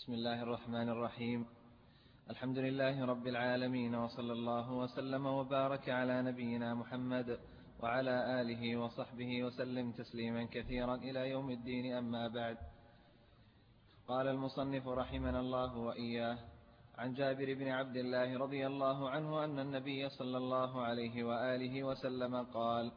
بسم الله الرحمن الرحيم. الحمد لله رب العالمين وصلى الله وسلم وبارك على نبينا محمد وعلى آله وصحبه وسلم تسليما كثيرا إلى يوم الدين أما بعد. قال المصنف رحمنا الله وإياه عن جابر بن عبد الله رضي الله عنه أن النبي صلى الله عليه وآله وسلم قال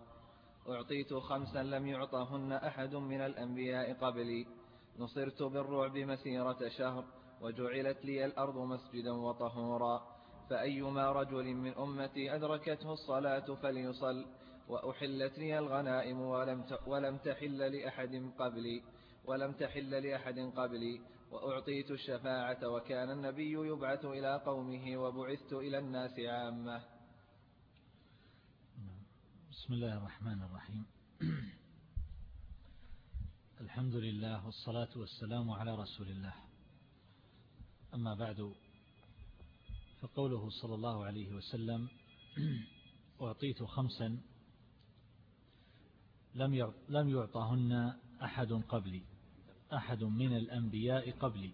أعطيت خمسا لم يعطهن أحد من الأنبياء قبلي. نصرت بالرعب مسيرة شهر وجعلت لي الأرض مسجدا وطهورا. فأيما رجل من أمتي أدركته الصلاة فليصل وأحلت لي الغنائم ولم ولم تحل لأحد قبلي ولم تحل لأحد قبلي. وأعطيت الشفاعة وكان النبي يبعث إلى قومه وبعثت إلى الناس عامة. بسم الله الرحمن الرحيم. الحمد لله والصلاة والسلام على رسول الله. أما بعد فقوله صلى الله عليه وسلم أعطيت خمسا لم يعطهن أحد قبلي أحد من الأنبياء قبلي.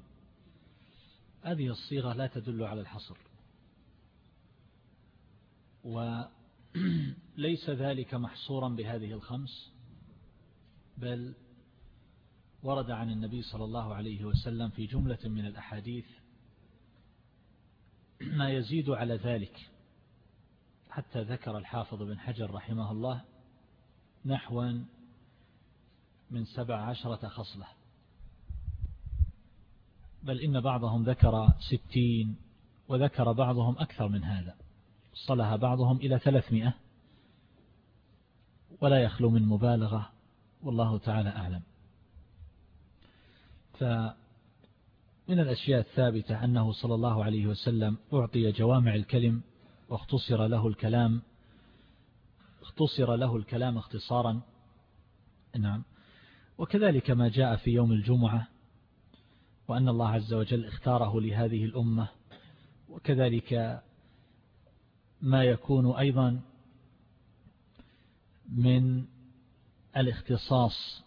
هذه الصيغة لا تدل على الحصر. وليس ذلك محصورا بهذه الخمس بل ورد عن النبي صلى الله عليه وسلم في جملة من الأحاديث ما يزيد على ذلك. حتى ذكر الحافظ بن حجر رحمه الله نحوا من سبع عشرة خصلة. بل إن بعضهم ذكر ستين وذكر بعضهم أكثر من هذا. صلها بعضهم إلى ثلاثمائة ولا يخلو من مبالغة والله تعالى أعلم. فمن الأشياء الثابتة أنه صلى الله عليه وسلم أعطي جوامع الكلم واختصر له الكلام اختصر له الكلام اختصارا. نعم. وكذلك ما جاء في يوم الجمعة وأن الله عز وجل اختاره لهذه الأمة وكذلك ما يكون أيضا من الاختصاص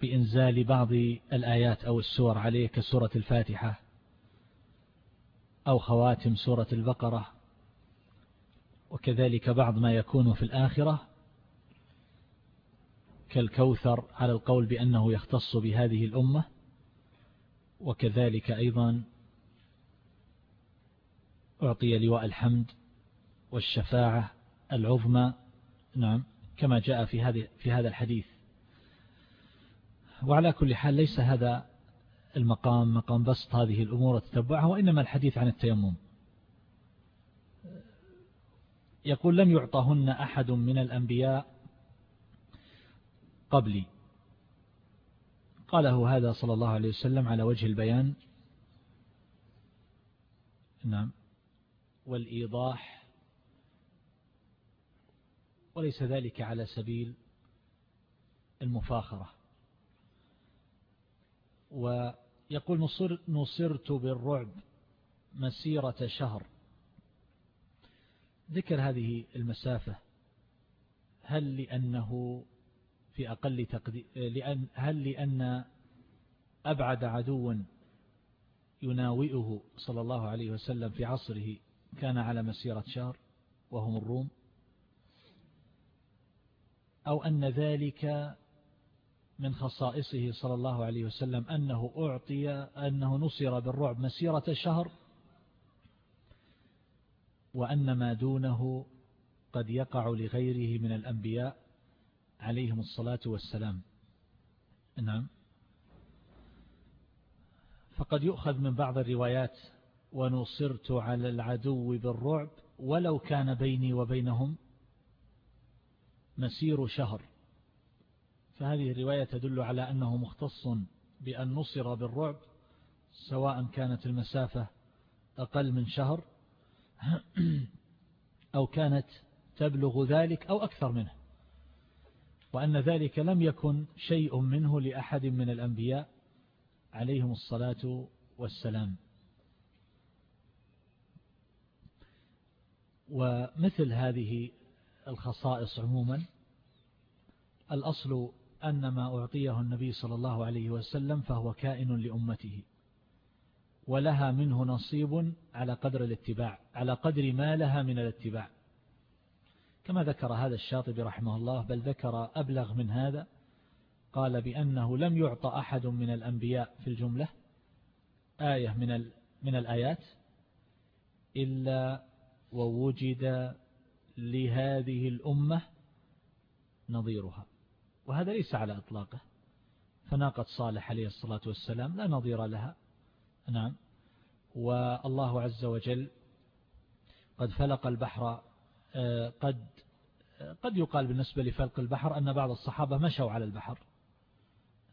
بإنزال بعض الآيات أو السور عليه كسورة الفاتحة أو خواتم سورة البقرة وكذلك بعض ما يكون في الآخرة كالكوثر على القول بأنه يختص بهذه الأمة وكذلك أيضا أعطي لواء الحمد والشفاعة العظمى. نعم كما جاء في هذه في هذا الحديث. وعلى كل حال ليس هذا المقام مقام بسط هذه الأمور وتتبعها وإنما الحديث عن التيمم. يقول لم يعطهن أحد من الأنبياء قبلي. قاله هذا صلى الله عليه وسلم على وجه البيان. نعم. والإيضاح وليس ذلك على سبيل المفاخرة. ويقول نصر نصرت بالرعب مسيرة شهر. ذكر هذه المسافة. هل لأنه في أقل تقدير لأن هل لأن أبعد عدو يناوئه صلى الله عليه وسلم في عصره كان على مسيرة شهر وهم الروم؟ أو أن ذلك من خصائصه صلى الله عليه وسلم أنه أعطي أنه نصر بالرعب مسيرة شهر وأن ما دونه قد يقع لغيره من الأنبياء عليهم الصلاة والسلام. نعم. فقد يؤخذ من بعض الروايات ونصرت على العدو بالرعب ولو كان بيني وبينهم مسير شهر. فهذه الرواية تدل على أنه مختص بأن نصر بالرعب سواء كانت المسافة أقل من شهر أو كانت تبلغ ذلك أو أكثر منه. وأن ذلك لم يكن شيء منه لأحد من الأنبياء عليهم الصلاة والسلام. ومثل هذه الخصائص عموما الأصل أن ما أعطيه النبي صلى الله عليه وسلم فهو كائن لأمته ولها منه نصيب على قدر الاتباع على قدر ما لها من الاتباع. كما ذكر هذا الشاطبي رحمه الله بل ذكر أبلغ من هذا قال بأنه لم يعطى أحد من الأنبياء في الجملة آية من من الآيات إلا ووجد لهذه الأمة نظيرها. وهذا ليس على إطلاقه. فناقة صالح عليه الصلاة والسلام لا نظير لها. نعم. والله عز وجل قد فلق البحر آه، قد قد يقال بالنسبة لفلق البحر أن بعض الصحابة مشوا على البحر.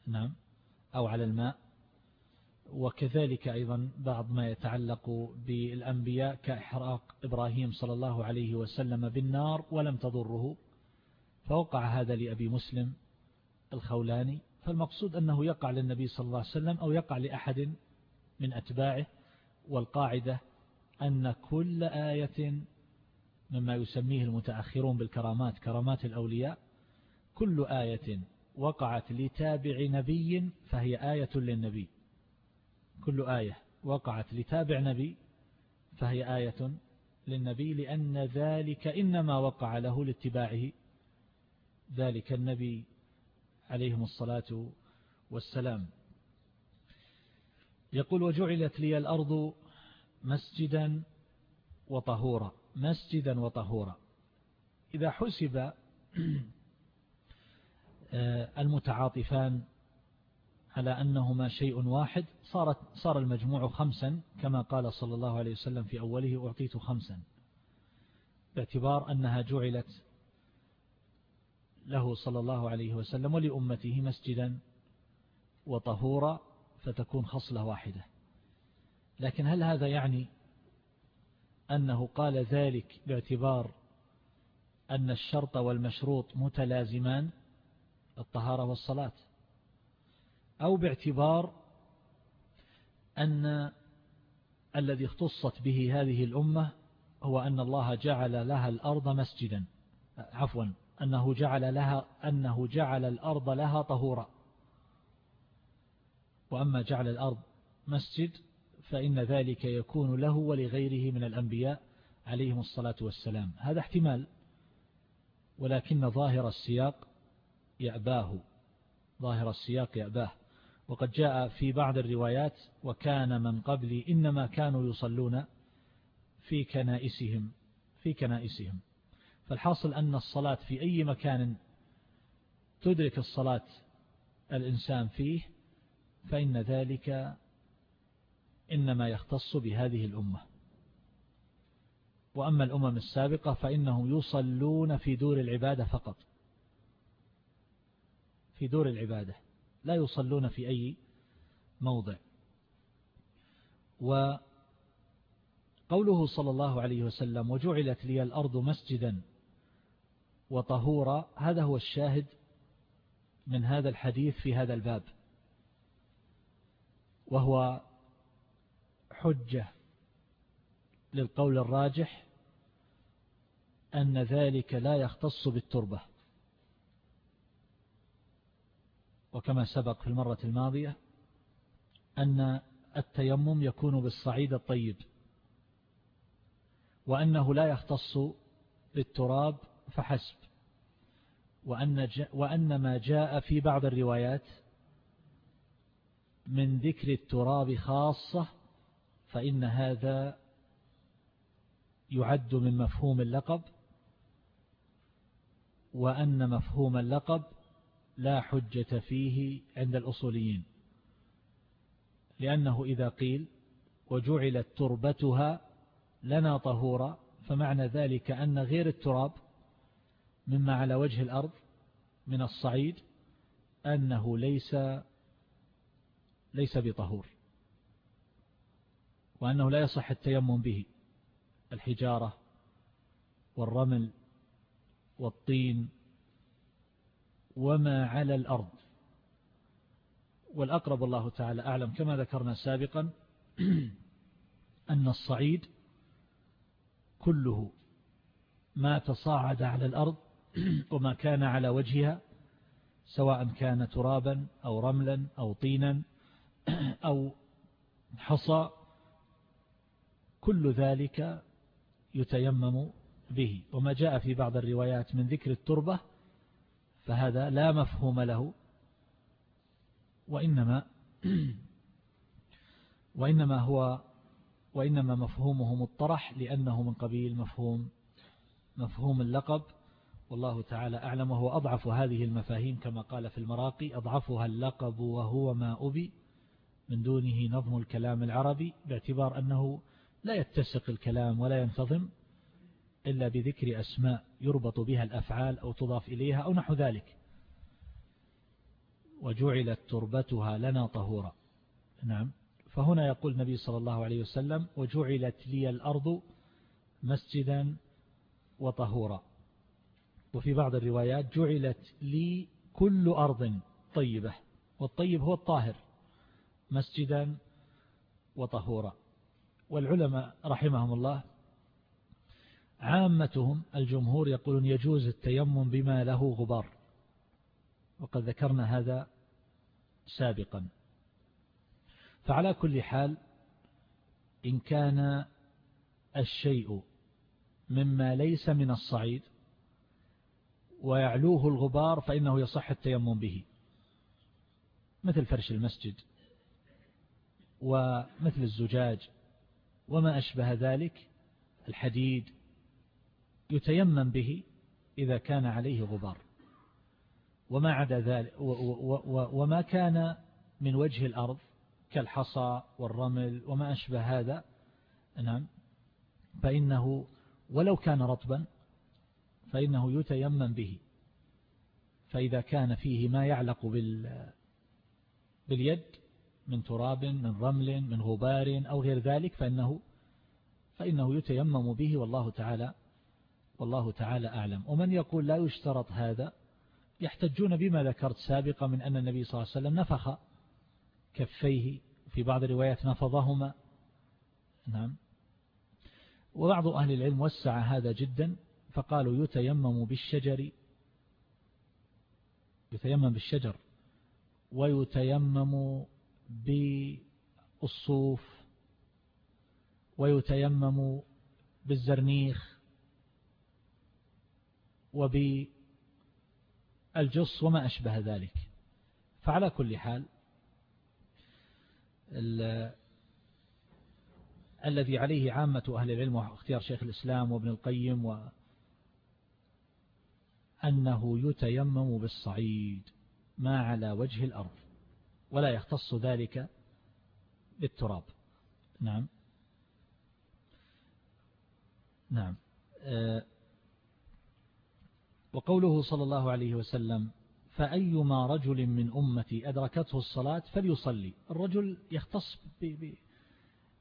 نعم. أو على الماء. وكذلك أيضا بعض ما يتعلق بالأنبياء كإحراق إبراهيم صلى الله عليه وسلم بالنار ولم تضره. فوقع هذا لأبي مسلم. الخولاني فالمقصود أنه يقع للنبي صلى الله عليه وسلم أو يقع لأحد من أتباعه والقاعدة أن كل آية مما يسميه المتأخرون بالكرامات كرامات الأولياء كل آية وقعت لتابع نبي فهي آية للنبي. كل آية وقعت لتابع نبي فهي آية للنبي لأن ذلك إنما وقع له لاتباعه. ذلك النبي عليهم الصلاة والسلام. يقول وجعلت لي الأرض مسجدا وطهورا مسجدا وطهورا. إذا حسب آه، المتعاطفان على أنهما شيء واحد صارت صار المجموع خمسا كما قال صلى الله عليه وسلم في أوله أعطيت خمسا. باعتبار أنها جعلت له صلى الله عليه وسلم ولأمته مسجدا وطهورا فتكون خصلة واحدة. لكن هل هذا يعني أنه قال ذلك باعتبار أن الشرط والمشروط متلازمان الطهارة والصلاة؟ أو باعتبار أن الذي اختصت به هذه الأمة هو أن الله جعل لها الأرض مسجدا عفوا. أنه جعل لها أنه جعل الأرض لها طهورا. وأما جعل الأرض مسجد فإن ذلك يكون له ولغيره من الأنبياء عليهم الصلاة والسلام. هذا احتمال ولكن ظاهر السياق يأباه. ظاهر السياق يأباه. وقد جاء في بعض الروايات وكان من قبلي إنما كانوا يصلون في كنائسهم في كنائسهم. فالحاصل أن الصلاة في أي مكان تدرك الصلاة الإنسان فيه فإن ذلك إنما يختص بهذه الأمة. وأما الأمم السابقة فإنهم يصلون في دور العبادة فقط. في دور العبادة لا يصلون في أي موضع. وقوله صلى الله عليه وسلم وجعلت لي الأرض مسجدا وطهورا هذا هو الشاهد من هذا الحديث في هذا الباب وهو حجة للقول الراجح أن ذلك لا يختص بالتربة. وكما سبق في المرة الماضية أن التيمم يكون بالصعيد الطيب وأنه لا يختص بالتراب فحسب. وأن, وأن ما جاء في بعض الروايات من ذكر التراب خاصة فإن هذا يعد من مفهوم اللقب وأن مفهوم اللقب لا حجة فيه عند الأصوليين لأنه إذا قيل وجعلت تربتها لنا طهورا فمعنى ذلك أن غير التراب مما على وجه الأرض من الصعيد أنه ليس ليس بطهور وأنه لا يصح التيمم به الحجارة والرمل والطين وما على الأرض. والأقرب الله تعالى أعلم كما ذكرنا سابقا أن الصعيد كله ما تصاعد على الأرض وما كان على وجهها سواء كان ترابا أو رملا أو طينا أو حصى كل ذلك يتيمم به. وما جاء في بعض الروايات من ذكر التربة فهذا لا مفهوم له وإنما وإنما هو وإنما مفهومه مطرح لأنه من قبيل مفهوم مفهوم اللقب والله تعالى أعلم وهو أضعف هذه المفاهيم كما قال في المراقي أضعفها اللقب وهو ما أبي من دونه نظم الكلام العربي باعتبار أنه لا يتسق الكلام ولا ينتظم إلا بذكر أسماء يربط بها الأفعال أو تضاف إليها أو نحو ذلك. وجعلت تربتها لنا طهورا. نعم. فهنا يقول النبي صلى الله عليه وسلم وجعلت لي الأرض مسجدا وطهورا. وفي بعض الروايات جعلت لي كل أرض طيبة والطيب هو الطاهر مسجدا وطهورا. والعلماء رحمهم الله عامتهم الجمهور يقولون يجوز التيمم بما له غبار. وقد ذكرنا هذا سابقا. فعلى كل حال إن كان الشيء مما ليس من الصعيد ويعلوه الغبار فإنه يصح التيمم به. مثل فرش المسجد ومثل الزجاج وما أشبه ذلك الحديد يتيمم به إذا كان عليه غبار. وما عدا ذلك وما كان من وجه الأرض كالحصى والرمل وما أشبه هذا نعم فإنه ولو كان رطبا فإنه يتيمم به. فإذا كان فيه ما يعلق بال باليد من تراب من رمل من غبار أو غير ذلك فإنه فإنه يتيمم به والله تعالى والله تعالى أعلم. ومن يقول لا يشترط هذا يحتجون بما ذكرت سابقا من أن النبي صلى الله عليه وسلم نفخ كفيه. في بعض الروايات نفضهما. نعم. وبعض أهل العلم وسع هذا جدا. فقالوا يتيمم بالشجر يتيمم بالشجر ويتيمم بالصوف ويتيمم بالزرنيخ وبالجص وما أشبه ذلك. فعلى كل حال الذي عليه عامة أهل العلم واختيار شيخ الإسلام وابن القيم أنه يتيمم بالصعيد ما على وجه الأرض ولا يختص ذلك بالتراب. نعم. نعم. آه، وقوله صلى الله عليه وسلم فأيما رجل من أمتي أدركته الصلاة فليصلي. الرجل يختص ب...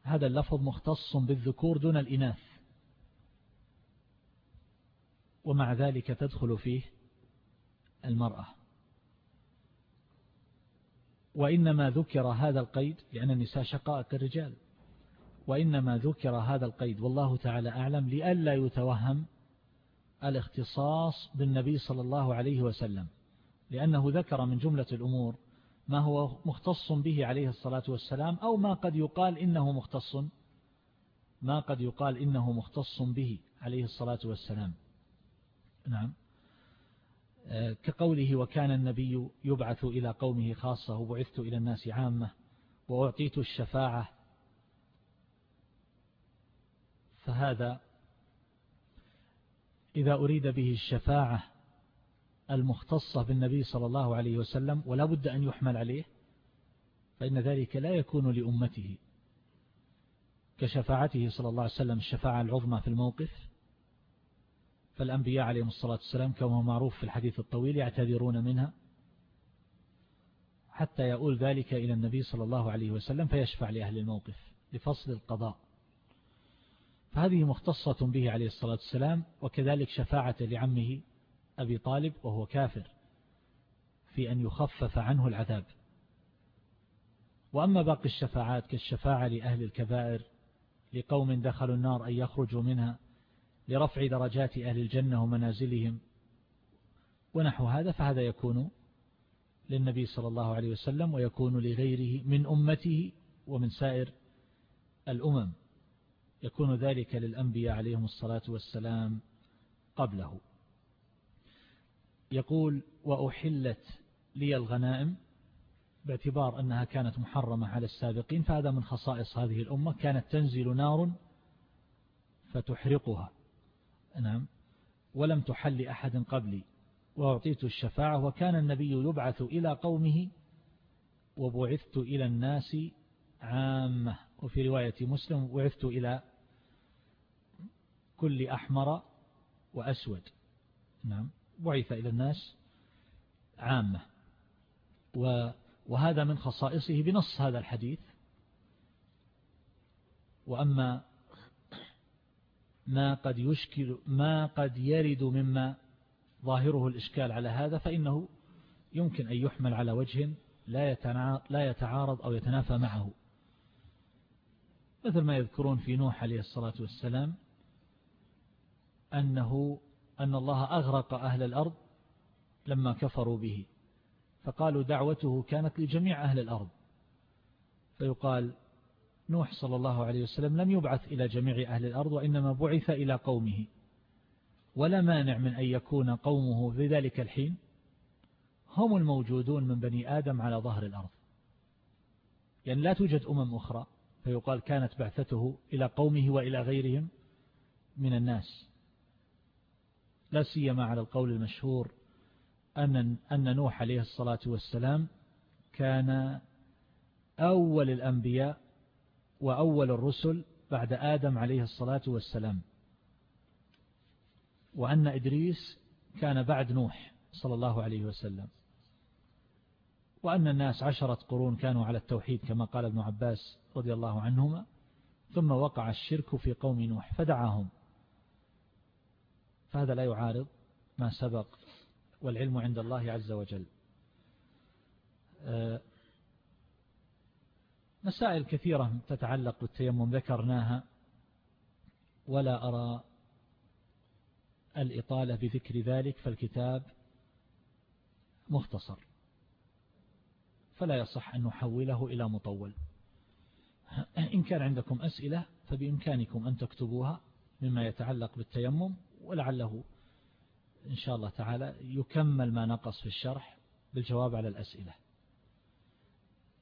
هذا اللفظ مختص بالذكور دون الإناث. ومع ذلك تدخل فيه المرأة. وإنما ذكر هذا القيد لأن النساء شقائق الرجال. وإنما ذكر هذا القيد والله تعالى أعلم لئلا يتوهم الاختصاص بالنبي صلى الله عليه وسلم. لأنه ذكر من جملة الأمور ما هو مختص به عليه الصلاة والسلام أو ما قد يقال إنه مختص ما قد يقال إنه مختص به عليه الصلاة والسلام. نعم. آه، كقوله وكان النبي يبعث إلى قومه خاصة وبعثت إلى الناس عامة وأعطيت الشفاعة. فهذا إذا أريد به الشفاعة المختصة بالنبي صلى الله عليه وسلم ولا بد أن يحمل عليه فإن ذلك لا يكون لأمته. كشفاعته صلى الله عليه وسلم الشفاعة العظمى في الموقف فالأنبياء عليهم الصلاة والسلام كما معروف في الحديث الطويل يعتذرون منها حتى يقول ذلك إلى النبي صلى الله عليه وسلم فيشفع لأهل الموقف لفصل القضاء. فهذه مختصة به عليه الصلاة والسلام وكذلك شفاعة لعمه أبي طالب وهو كافر في أن يخفف عنه العذاب. وأما باقي الشفاعات كالشفاعة لأهل الكبائر لقوم دخلوا النار أن يخرجوا منها لرفع درجات أهل الجنة ومنازلهم ونحو هذا فهذا يكون للنبي صلى الله عليه وسلم ويكون لغيره من أمته ومن سائر الأمم. يكون ذلك للأنبياء عليهم الصلاة والسلام قبله. يقول وأحلت لي الغنائم باعتبار أنها كانت محرمة على السابقين فهذا من خصائص هذه الأمة. كانت تنزل نار فتحرقها. نعم. ولم تحل أحد قبلي وأعطيت الشفاعة وكان النبي يبعث إلى قومه وبعثت إلى الناس عامة. وفي رواية مسلم بعثت إلى كل أحمر وأسود. نعم. بعث إلى الناس عامة. وهذا من خصائصه بنص هذا الحديث. وأما ما قد يشكل ما قد يرد مما ظاهره الإشكال على هذا فإنه يمكن أن يحمل على وجه لا يتعارض أو يتنافى معه. مثل ما يذكرون في نوح عليه الصلاة والسلام أنه أن الله أغرق أهل الأرض لما كفروا به فقالوا دعوته كانت لجميع أهل الأرض. فيقال نوح صلى الله عليه وسلم لم يبعث إلى جميع أهل الأرض وإنما بعث إلى قومه. ولا مانع من أن يكون قومه في ذلك الحين. هم الموجودون من بني آدم على ظهر الأرض. يعني لا توجد أمم أخرى. فيقال كانت بعثته إلى قومه وإلى غيرهم من الناس. لا سيما على القول المشهور أن, أن نوح عليه الصلاة والسلام كان أول الأنبياء وأول الرسل بعد آدم عليه الصلاة والسلام. وأن إدريس كان بعد نوح صلى الله عليه وسلم. وأن الناس عشرة قرون كانوا على التوحيد كما قال ابن عباس رضي الله عنهما. ثم وقع الشرك في قوم نوح فدعاهم. فهذا لا يعارض ما سبق والعلم عند الله عز وجل. آه، مسائل كثيرة تتعلق بالتيمم ذكرناها. ولا أرى الإطالة بذكر ذلك فالكتاب مختصر. فلا يصح أن نحوله إلى مطول. إن كان عندكم أسئلة فبإمكانكم أن تكتبوها مما يتعلق بالتيمم ولعله إن شاء الله تعالى يكمل ما نقص في الشرح بالجواب على الأسئلة.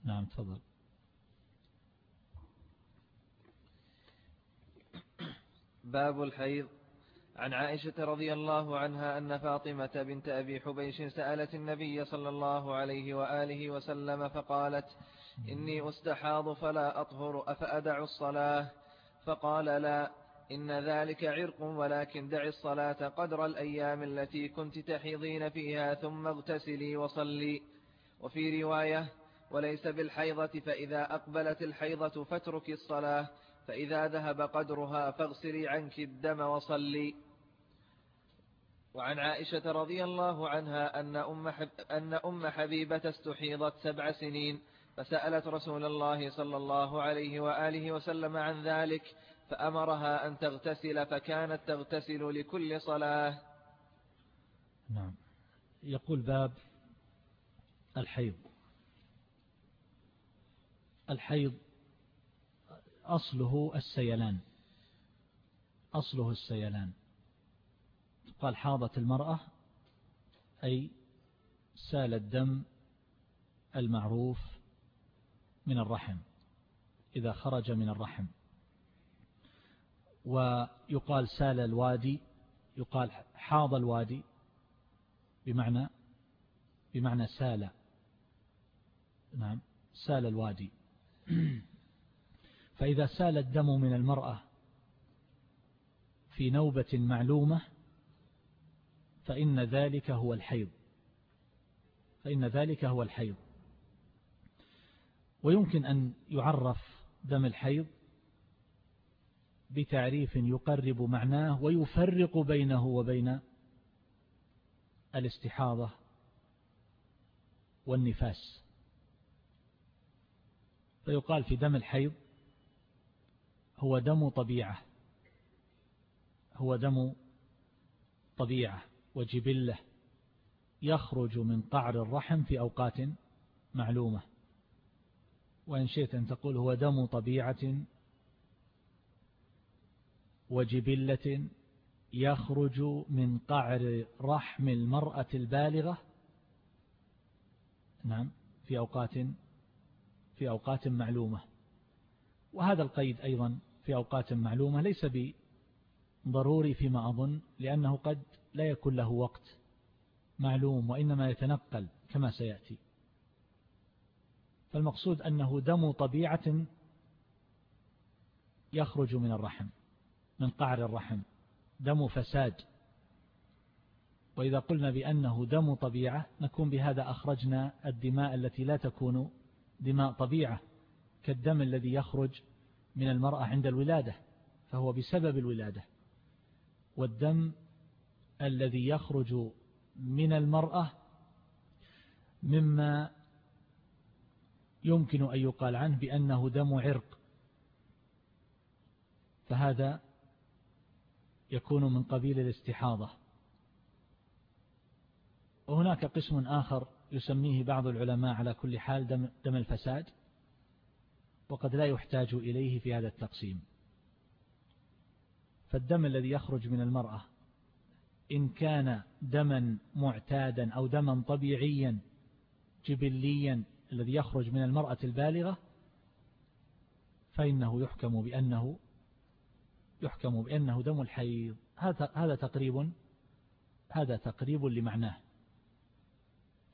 نعم تفضل. باب الحيض. عن عائشة رضي الله عنها أن فاطمة بنت أبي حبيش سألت النبي صلى الله عليه وآله وسلم فقالت إني أستحاض فلا أطهر أفأدع الصلاة؟ فقال لا إن ذلك عرق ولكن دع الصلاة قدر الأيام التي كنت تحيضين فيها ثم اغتسلي وصلي. وفي رواية وليس بالحيضة فإذا أقبلت الحيضة فاترك الصلاة. فإذا ذهب قدرها فاغسلي عنك الدم وصلي. وعن عائشة رضي الله عنها أن أم, أن أم حبيبة استحيضت سبع سنين فسألت رسول الله صلى الله عليه وآله وسلم عن ذلك فأمرها أن تغتسل فكانت تغتسل لكل صلاة. نعم. يقول باب الحيض. الحيض أصله السيلان. أصله السيلان. قال حاضت المرأة أي سال الدم المعروف من الرحم إذا خرج من الرحم. ويقال سال الوادي يقال حاض الوادي بمعنى بمعنى سال. نعم سال الوادي. فإذا سال الدم من المرأة في نوبة معلومة فإن ذلك هو الحيض. فإن ذلك هو الحيض. ويمكن أن يعرف دم الحيض بتعريف يقرب معناه ويفرق بينه وبين الاستحاضة والنفاس. فيقال في دم الحيض هو دم طبيعة. هو دم طبيعة. وجبلة يخرج من قعر الرحم في أوقات معلومة. وإن شئت أن تقول هو دم طبيعة. وجبلة يخرج من قعر رحم المرأة البالغة. نعم في أوقات في أوقات معلومة. وهذا القيد أيضا في أوقات معلومة ليس بضروري فيما أظن لأنه قد لا يكون له وقت معلوم وإنما يتنقل كما سيأتي. فالمقصود أنه دم طبيعة يخرج من الرحم من قعر الرحم دم فساد. وإذا قلنا بأنه دم طبيعة نكون بهذا أخرجنا الدماء التي لا تكون دماء طبيعة كالدم الذي يخرج من المرأة عند الولادة فهو بسبب الولادة. والدم الذي يخرج من المرأة مما يمكن أن يقال عنه بأنه دم عرق. فهذا يكون من قبيل الاستحاضة. وهناك قسم آخر يسميه بعض العلماء على كل حال دم, دم الفساد. وقد لا يحتاج إليه في هذا التقسيم. فالدم الذي يخرج من المرأة إن كان دما معتادا أو دما طبيعيا جبليا الذي يخرج من المرأة البالغة فإنه يحكم بأنه يحكم بأنه دم الحيض. هذا هذا تقريب هذا تقريب لمعناه.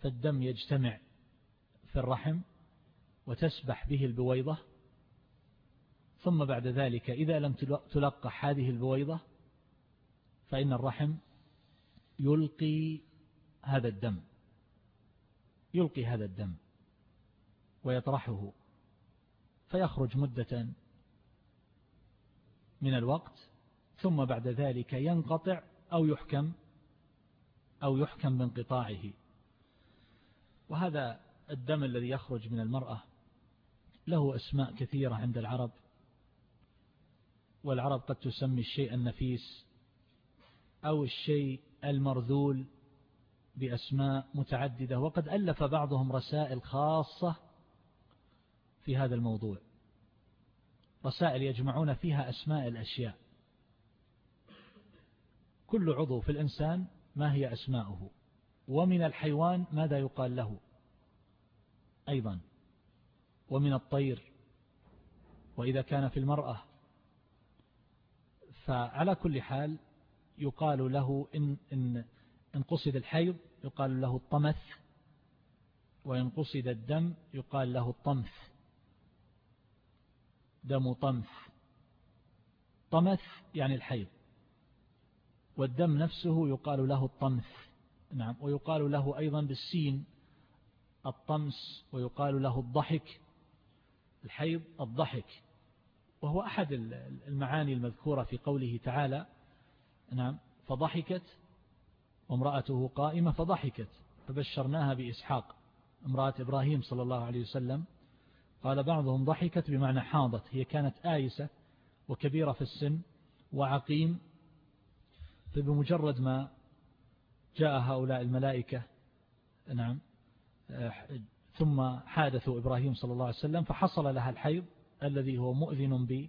فالدم يجتمع في الرحم وتسبح به البويضة. ثم بعد ذلك إذا لم تلقح هذه البويضة فإن الرحم يلقي هذا الدم. يلقي هذا الدم ويطرحه. فيخرج مدة من الوقت ثم بعد ذلك ينقطع أو يحكم أو يحكم بانقطاعه. وهذا الدم الذي يخرج من المرأة له أسماء كثيرة عند العرب والعرب قد تسمي الشيء النفيس أو الشيء المرذول بأسماء متعددة وقد ألف بعضهم رسائل خاصة في هذا الموضوع. رسائل يجمعون فيها أسماء الأشياء. كل عضو في الإنسان ما هي أسماؤه؟ ومن الحيوان ماذا يقال له؟ أيضا. ومن الطير وإذا كان في المرأة. فعلى كل حال يقال له إن, إن, إن قصد الحيض يقال له الطمث وإن قصد الدم يقال له الطمث. دم طمث. طمث يعني الحيض. والدم نفسه يقال له الطمث. نعم. ويقال له أيضا بالسين الطمس ويقال له الضحك الحيض الضحك وهو أحد المعاني المذكورة في قوله تعالى نعم فضحكت وامرأته قائمة فضحكت فبشرناها بإسحاق امرأة إبراهيم صلى الله عليه وسلم. قال بعضهم ضحكت بمعنى حاضت هي كانت آيسة وكبيرة في السن وعقيم فبمجرد ما جاء هؤلاء الملائكة نعم ثم حادثوا إبراهيم صلى الله عليه وسلم فحصل لها الحيض الذي هو مؤذن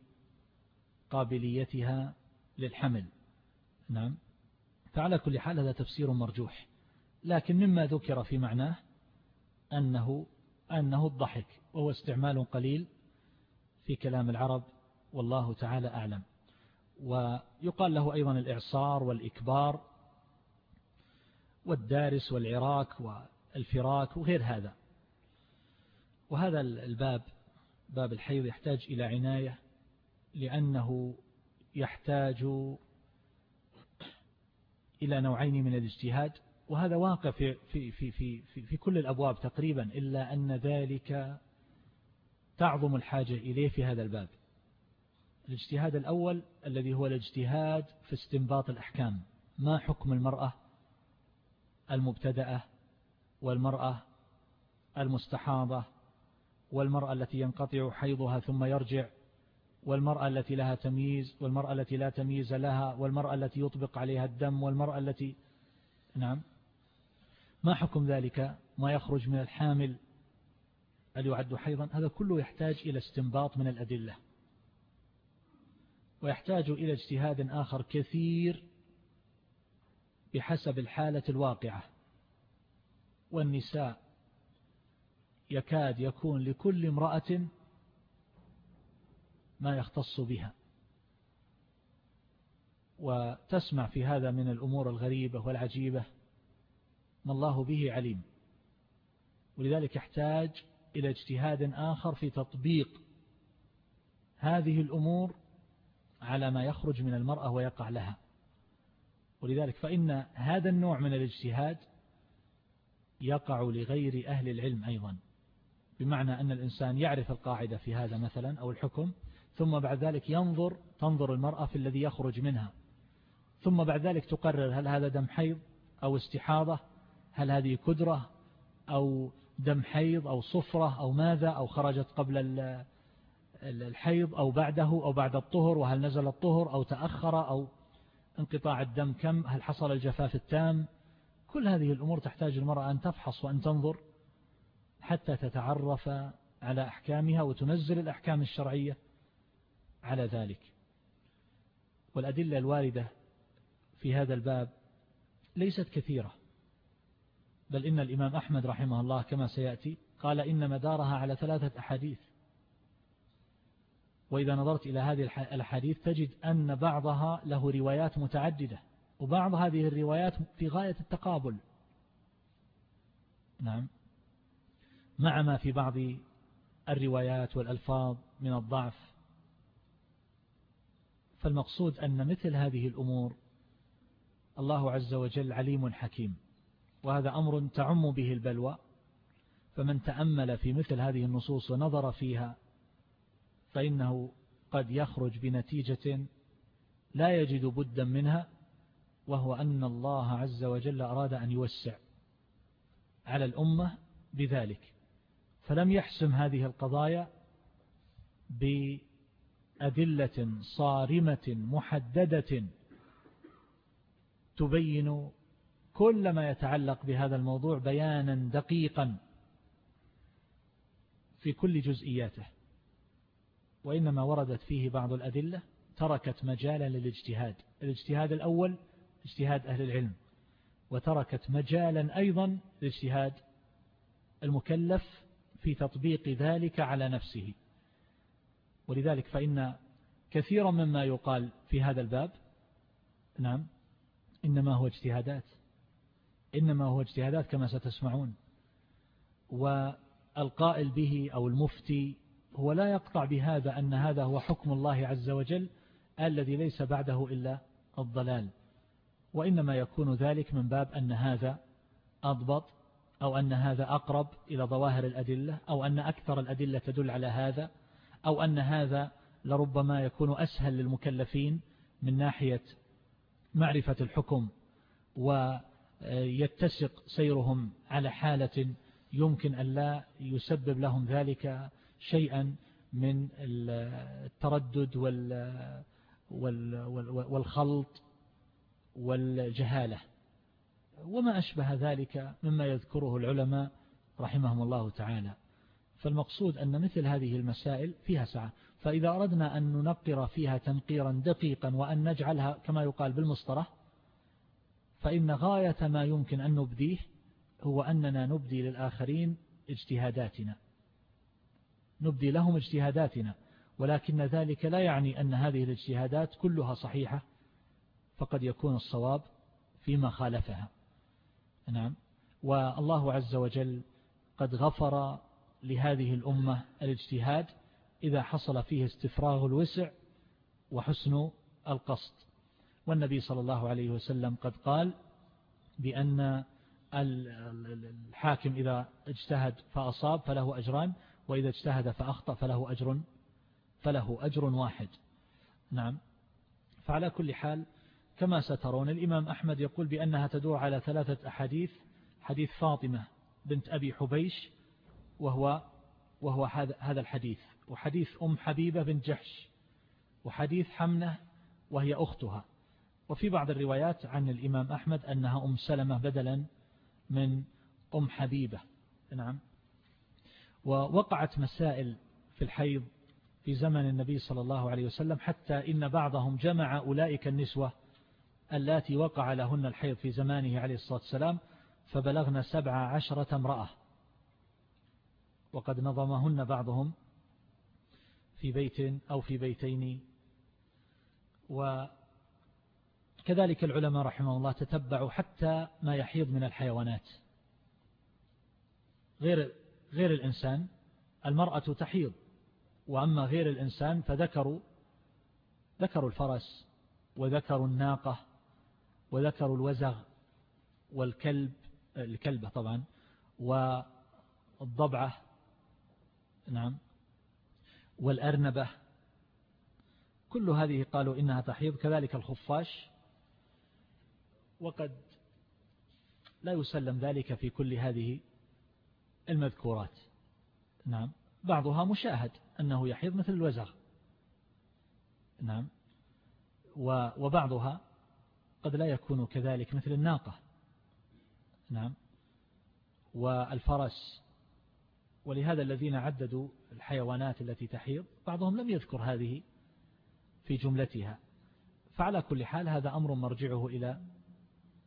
بقابليتها للحمل. نعم. فعلى كل حال هذا تفسير مرجوح. لكن مما ذكر في معناه أنه أنه الضحك وهو استعمال قليل في كلام العرب والله تعالى أعلم. ويقال له أيضا الإعصار والإكبار والدارس والعراك والفراك وغير هذا. وهذا الباب باب الحيض يحتاج إلى عناية لأنه يحتاج إلى نوعين من الاجتهاد وهذا واقع في, في, في, في, في, في كل الأبواب تقريبا إلا أن ذلك تعظم الحاجة إليه في هذا الباب. الاجتهاد الأول الذي هو الاجتهاد في استنباط الأحكام ما حكم المرأة المبتدأة والمرأة المستحاضة والمرأة التي ينقطع حيضها ثم يرجع والمرأة التي لها تمييز والمرأة التي لا تمييز لها والمرأة التي يطبق عليها الدم والمرأة التي نعم. ما حكم ذلك؟ ما يخرج من الحامل هل يعد حيضا؟ هذا كله يحتاج إلى استنباط من الأدلة. ويحتاج إلى اجتهاد آخر كثير بحسب الحالة الواقعة. والنساء يكاد يكون لكل امرأة ما يختص بها. وتسمع في هذا من الأمور الغريبة والعجيبة ما الله به عليم. ولذلك يحتاج إلى اجتهاد آخر في تطبيق هذه الأمور على ما يخرج من المرأة ويقع لها. ولذلك فإن هذا النوع من الاجتهاد يقع لغير أهل العلم أيضا. بمعنى أن الإنسان يعرف القاعدة في هذا مثلا أو الحكم ثم بعد ذلك ينظر تنظر المرأة في الذي يخرج منها. ثم بعد ذلك تقرر هل هذا دم حيض أو استحاضة هل هذه كدرة أو دم حيض أو صفرة أو ماذا أو خرجت قبل الحيض أو بعده أو بعد الطهر وهل نزل الطهر أو تأخر أو انقطاع الدم كم هل حصل الجفاف التام. كل هذه الأمور تحتاج المرأة أن تفحص وأن تنظر. حتى تتعرف على أحكامها وتنزل الأحكام الشرعية على ذلك. والأدلة الواردة في هذا الباب ليست كثيرة بل إن الإمام أحمد رحمه الله كما سيأتي قال إن مدارها على ثلاثة أحاديث. وإذا نظرت إلى هذه الأحاديث تجد أن بعضها له روايات متعددة وبعض هذه الروايات في غاية التقابل. نعم. مع ما في بعض الروايات والألفاظ من الضعف. فالمقصود أن مثل هذه الأمور الله عز وجل عليم حكيم وهذا أمر تعم به البلوى. فمن تأمل في مثل هذه النصوص ونظر فيها فإنه قد يخرج بنتيجة لا يجد بدا منها وهو أن الله عز وجل أراد أن يوسع على الأمة بذلك. فلم يحسم هذه القضايا بأدلة صارمة محددة تبين كل ما يتعلق بهذا الموضوع بيانا دقيقا في كل جزئياته. وإنما وردت فيه بعض الأدلة تركت مجالا للاجتهاد. الاجتهاد الأول اجتهاد أهل العلم وتركت مجالا أيضا لاجتهاد المكلف في تطبيق ذلك على نفسه. ولذلك فإن كثيرا مما يقال في هذا الباب نعم إنما هو اجتهادات. إنما هو اجتهادات كما ستسمعون. والقائل به أو المفتي هو لا يقطع بهذا أن هذا هو حكم الله عز وجل الذي ليس بعده إلا الضلال. وإنما يكون ذلك من باب أن هذا أضبط أو أن هذا أقرب إلى ظواهر الأدلة أو أن أكثر الأدلة تدل على هذا أو أن هذا لربما يكون أسهل للمكلفين من ناحية معرفة الحكم ويتسق سيرهم على حالة يمكن أن لا يسبب لهم ذلك شيئا من التردد والخلط والجهالة. وما أشبه ذلك مما يذكره العلماء رحمهم الله تعالى. فالمقصود أن مثل هذه المسائل فيها سعة. فإذا أردنا أن ننقر فيها تنقيرا دقيقا وأن نجعلها كما يقال بالمصطلح فإن غاية ما يمكن أن نبديه هو أننا نبدي للآخرين اجتهاداتنا. نبدي لهم اجتهاداتنا. ولكن ذلك لا يعني أن هذه الاجتهادات كلها صحيحة فقد يكون الصواب فيما خالفها. نعم. والله عز وجل قد غفر لهذه الأمة الاجتهاد إذا حصل فيه استفراغ الوسع وحسن القصد. والنبي صلى الله عليه وسلم قد قال بأن الحاكم إذا اجتهد فأصاب فله أجران وإذا اجتهد فأخطأ فله أجر فله أجر واحد. نعم. فعلى كل حال كما سترون الإمام أحمد يقول بأنها تدور على ثلاثة أحاديث. حديث فاطمة بنت أبي حبيش وهو وهو هذا الحديث. وحديث أم حبيبة بنت جحش وحديث حمنة وهي أختها. وفي بعض الروايات عن الإمام أحمد أنها أم سلمة بدلا من أم حبيبة. نعم. ووقعت مسائل في الحيض في زمن النبي صلى الله عليه وسلم حتى إن بعضهم جمع أولئك النسوة اللاتي وقع لهن الحيض في زمانه عليه الصلاة والسلام فبلغن سبع عشرة امرأة. وقد نظمهن بعضهم في بيت أو في بيتين. وكذلك العلماء رحمه الله تتبعوا حتى ما يحيض من الحيوانات. غير غير الإنسان المرأة تحيض وأما غير الإنسان فذكروا ذكروا الفرس وذكروا الناقة وذكروا الوزغ والكلب الكلبة طبعا والضبعة نعم والأرنبة. كل هذه قالوا إنها تحيض كذلك الخفاش. وقد لا يسلم ذلك في كل هذه المذكورات. نعم بعضها مشاهد أنه يحيض مثل الوزغ. نعم وبعضها قد لا يكون كذلك مثل الناقة. نعم. والفرس. ولهذا الذين عددوا الحيوانات التي تحيض بعضهم لم يذكر هذه في جملتها. فعلى كل حال هذا أمر مرجعه إلى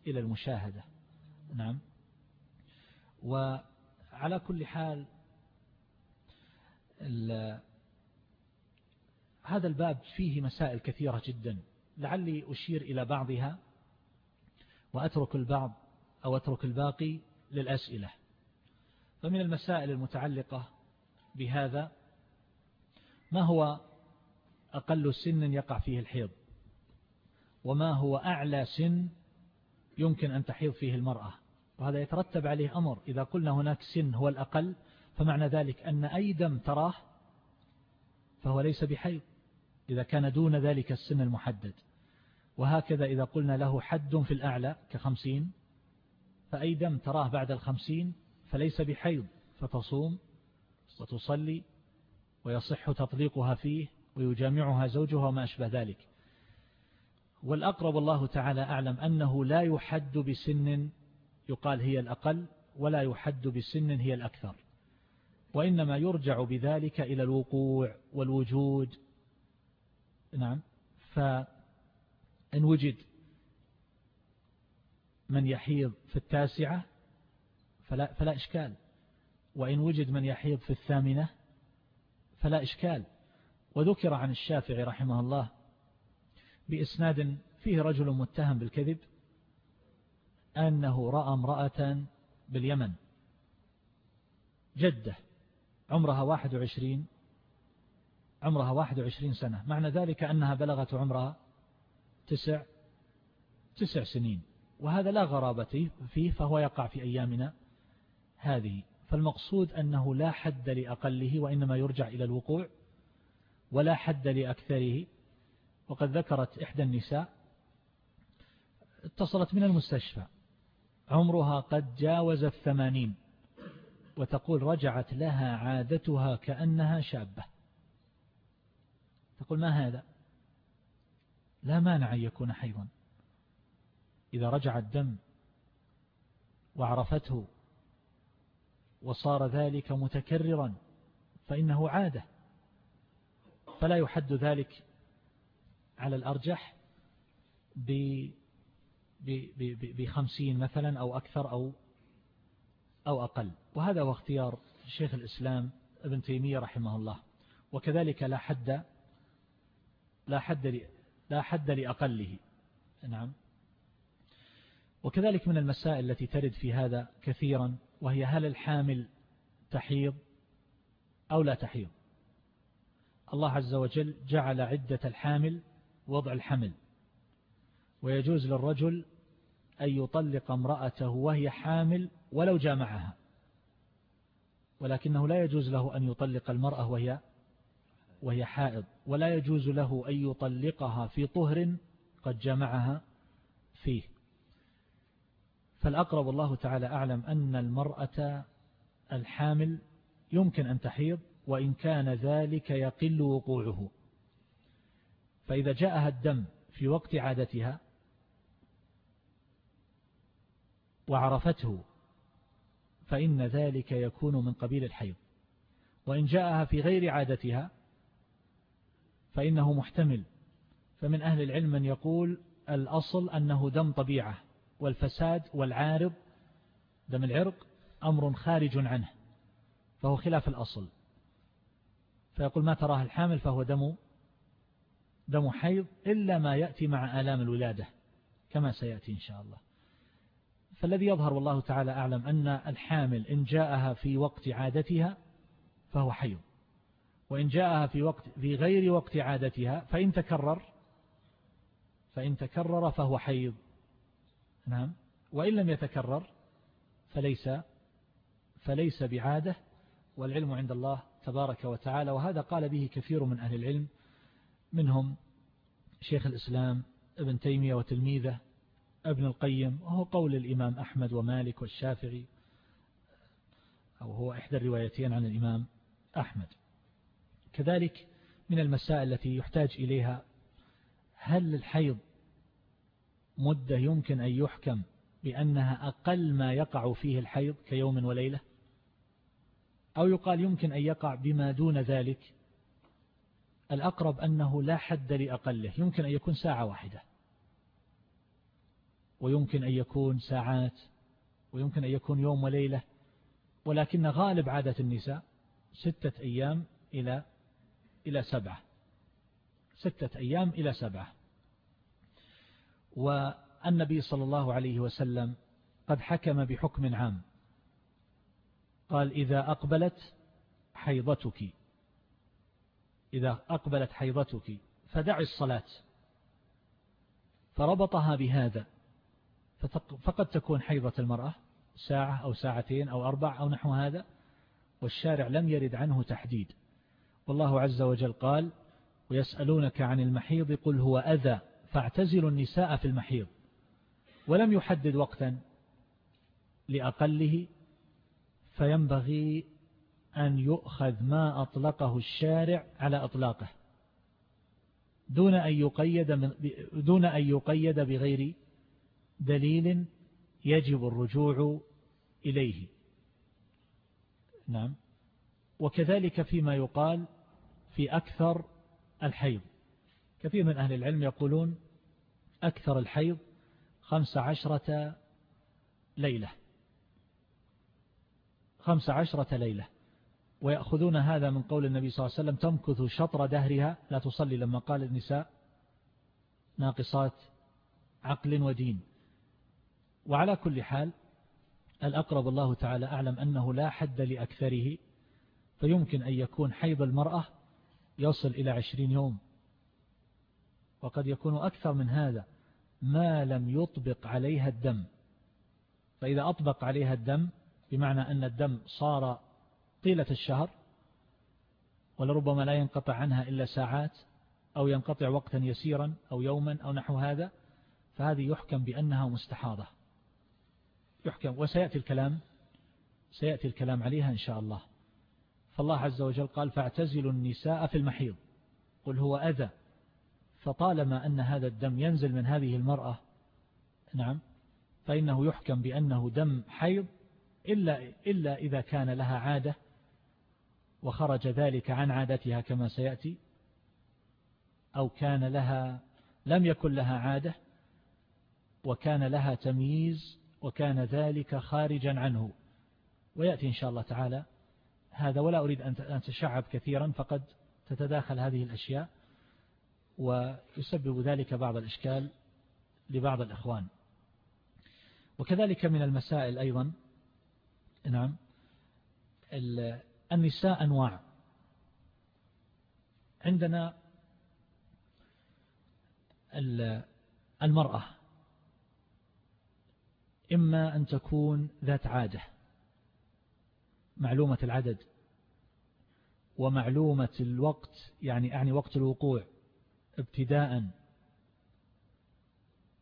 إلى المشاهدة. نعم. وعلى كل حال هذا الباب فيه مسائل كثيرة جدا. لعلي أشير إلى بعضها. وأترك البعض أو أترك الباقي للأسئلة. فمن المسائل المتعلقة بهذا ما هو أقل سن يقع فيه الحيض؟ وما هو أعلى سن يمكن أن تحيض فيه المرأة؟ وهذا يترتب عليه أمر. إذا قلنا هناك سن هو الأقل فمعنى ذلك أن أي دم تراه فهو ليس بحيض إذا كان دون ذلك السن المحدد. وهكذا إذا قلنا له حد في الأعلى كخمسين فأي دم تراه بعد الخمسين فليس بحيض فتصوم وتصلي ويصح تطليقها فيه ويجامعها زوجها وما أشبه ذلك. والأقرب الله تعالى أعلم أنه لا يحد بسن يقال هي الأقل ولا يحد بسن هي الأكثر. وإنما يرجع بذلك إلى الوقوع والوجود. نعم. فإن وجد من يحيض في التاسعة فلا, فلا إشكال. وإن وجد من يحيض في الثامنة فلا إشكال. وذكر عن الشافعي رحمه الله بإسناد فيه رجل متهم بالكذب أنه رأى امرأة باليمن جدة عمرها 21 عمرها 21 سنة. معنى ذلك أنها بلغت عمرها تسع تسع سنين. وهذا لا غرابة فيه فهو يقع في أيامنا هذه. فالمقصود أنه لا حد لأقله وإنما يرجع إلى الوقوع ولا حد لأكثره. وقد ذكرت إحدى النساء اتصلت من المستشفى. عمرها قد جاوز الثمانين وتقول رجعت لها عادتها كأنها شابة. تقول ما هذا؟ لا مانع أن يكون حيضا إذا رجع الدم وعرفته وصار ذلك متكررا فإنه عادة. فلا يحد ذلك على الأرجح بخمسين مثلا أو أكثر أو أو أقل. وهذا هو اختيار شيخ الإسلام ابن تيمية رحمه الله. وكذلك لا حد لا حد لا حد لأقله. نعم. وكذلك من المسائل التي ترد في هذا كثيرا وهي هل الحامل تحيض أو لا تحيض؟ الله عز وجل جعل عدة الحامل وضع الحمل. ويجوز للرجل أن يطلق امرأته وهي حامل ولو جامعها. ولكنه لا يجوز له أن يطلق المرأة وهي وهي حائض ولا يجوز له أن يطلقها في طهر قد جمعها فيه. فالأقرب الله تعالى أعلم أن المرأة الحامل يمكن أن تحيض وإن كان ذلك يقل وقوعه. فإذا جاءها الدم في وقت عادتها وعرفته فإن ذلك يكون من قبيل الحيض. وإن جاءها في غير عادتها فإنه محتمل. فمن أهل العلم من يقول الأصل أنه دم طبيعة والفساد والعارض دم العرق أمر خارج عنه فهو خلاف الأصل. فيقول ما تراه الحامل فهو دم دم حيض إلا ما يأتي مع آلام الولادة كما سيأتي إن شاء الله. فالذي يظهر والله تعالى أعلم أن الحامل إن جاءها في وقت عادتها فهو حيض. وإن جاءها في وقت في غير وقت عادتها فإن تكرر فإن تكرر فهو حيض. نعم. وإن لم يتكرر فليس فليس بعادة والعلم عند الله تبارك وتعالى. وهذا قال به كثير من أهل العلم منهم شيخ الإسلام ابن تيمية وتلميذه ابن القيم وهو قول الإمام أحمد ومالك والشافعي أو هو إحدى الروايتين عن الإمام أحمد. كذلك من المسائل التي يحتاج إليها. هل الحيض مدة يمكن أن يحكم بأنها أقل ما يقع فيه الحيض كيوم وليلة؟ أو يقال يمكن أن يقع بما دون ذلك؟ الأقرب أنه لا حد لأقله يمكن أن يكون ساعة واحدة ويمكن أن يكون ساعات ويمكن أن يكون يوم وليلة ولكن غالب عادة النساء ستة أيام إلى إلى سبعة. ستة أيام إلى سبعة. والنبي صلى الله عليه وسلم قد حكم بحكم عام. قال إذا أقبلت حيضتك. إذا أقبلت حيضتك فدع الصلاة. فربطها بهذا. فقد تكون حيضة المرأة ساعة أو ساعتين أو أربع أو نحو هذا والشارع لم يرد عنه تحديد. والله عز وجل قال ويسألونك عن المحيض قل هو أذى فاعتزلوا النساء في المحيض. ولم يحدد وقتا لأقله فينبغي أن يؤخذ ما أطلقه الشارع على أطلاقه دون أن يقيد, من دون أن يقيد بغير دليل يجب الرجوع إليه. نعم. وكذلك فيما يقال في أكثر الحيض. كثير من أهل العلم يقولون أكثر الحيض خمس عشرة ليلة. خمس عشرة ليلة. ويأخذون هذا من قول النبي صلى الله عليه وسلم تمكث شطر دهرها لا تصلي لما قال النساء ناقصات عقل ودين. وعلى كل حال الأقرب الله تعالى أعلم أنه لا حد لأكثره فيمكن أن يكون حيض المرأة يصل إلى عشرين يوم. وقد يكون أكثر من هذا ما لم يطبق عليها الدم. فإذا أطبق عليها الدم بمعنى أن الدم صار طيلة الشهر ولربما لا ينقطع عنها إلا ساعات أو ينقطع وقتا يسيرا أو يوما أو نحو هذا فهذه يحكم بأنها مستحاضة. يحكم وسيأتي الكلام سيأتي الكلام عليها إن شاء الله. فالله عز وجل قال فاعتزلوا النساء في المحيض. قل هو أذى. فطالما أن هذا الدم ينزل من هذه المرأة نعم فإنه يحكم بأنه دم حيض إلا, إلا إذا كان لها عادة وخرج ذلك عن عادتها كما سيأتي أو كان لها لم يكن لها عادة وكان لها تمييز وكان ذلك خارجا عنه. ويأتي إن شاء الله تعالى هذا ولا أريد أن تشعب كثيرا فقد تتداخل هذه الأشياء ويسبب ذلك بعض الإشكال لبعض الإخوان. وكذلك من المسائل أيضا نعم النساء أنواع. عندنا المرأة إما أن تكون ذات عادة معلومة العدد ومعلومة الوقت يعني أعني وقت الوقوع ابتداء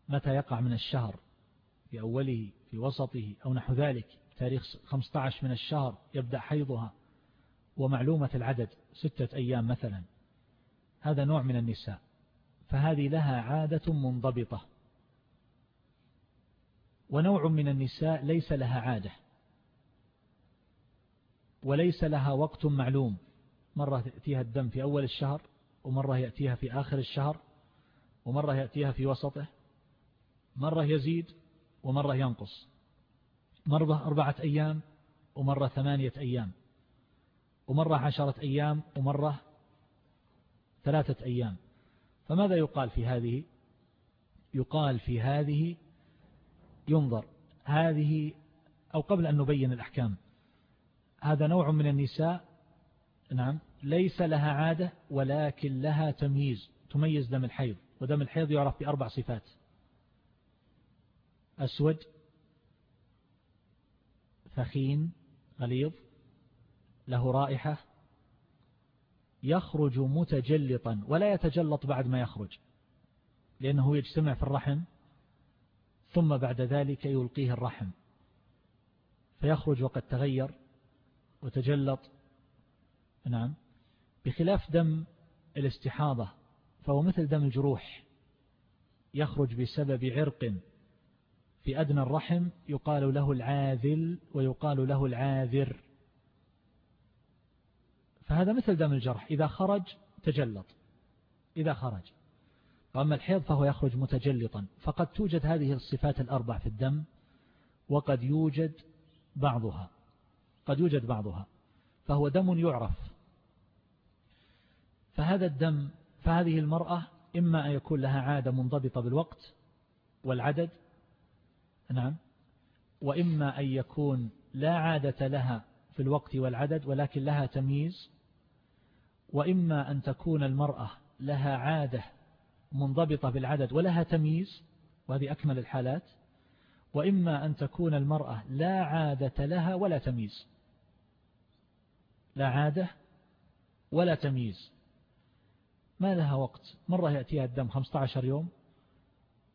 متى يقع من الشهر في أوله في وسطه أو نحو ذلك تاريخ 15 من الشهر يبدأ حيضها ومعلومة العدد ستة أيام مثلا هذا نوع من النساء فهذه لها عادة منضبطة. ونوع من النساء ليس لها عادة وليس لها وقت معلوم. مرة تأتيها الدم في أول الشهر ومرة يأتيها في آخر الشهر ومرة يأتيها في وسطه مرة يزيد ومرة ينقص. مرة أربعة أيام ومرة ثمانية أيام ومرة عشرة أيام ومرة ثلاثة أيام. فماذا يقال في هذه؟ يقال في هذه ينظر هذه أو قبل أن نبين الأحكام. هذا نوع من النساء نعم ليس لها عادة ولكن لها تمييز تميز دم الحيض ودم الحيض يعرف بأربع صفات. أسود ثخين غليظ له رائحة يخرج متجلطا ولا يتجلط بعد ما يخرج لأنه يجتمع في الرحم ثم بعد ذلك يلقيه الرحم. فيخرج وقد تغير وتجلط. نعم. بخلاف دم الاستحاضة فهو مثل دم الجروح يخرج بسبب عرق في أدنى الرحم يقال له العاذل ويقال له العاذر. فهذا مثل دم الجرح إذا خرج تجلط إذا خرج. وأما الحيض فهو يخرج متجلطا فقد توجد هذه الصفات الأربع في الدم وقد يوجد بعضها قد يوجد بعضها فهو دم يعرف. فهذا الدم فهذه المرأة إما أن يكون لها عادة منضبطة بالوقت والعدد نعم وإما أن يكون لا عادة لها في الوقت والعدد ولكن لها تمييز وإما أن تكون المرأة لها عادة منضبطة بالعدد ولها تمييز وهذه أكمل الحالات وإما أن تكون المرأة لا عادة لها ولا تمييز. لا عادة ولا تمييز. ما لها وقت؟ مرة يأتيها الدم 15 يوم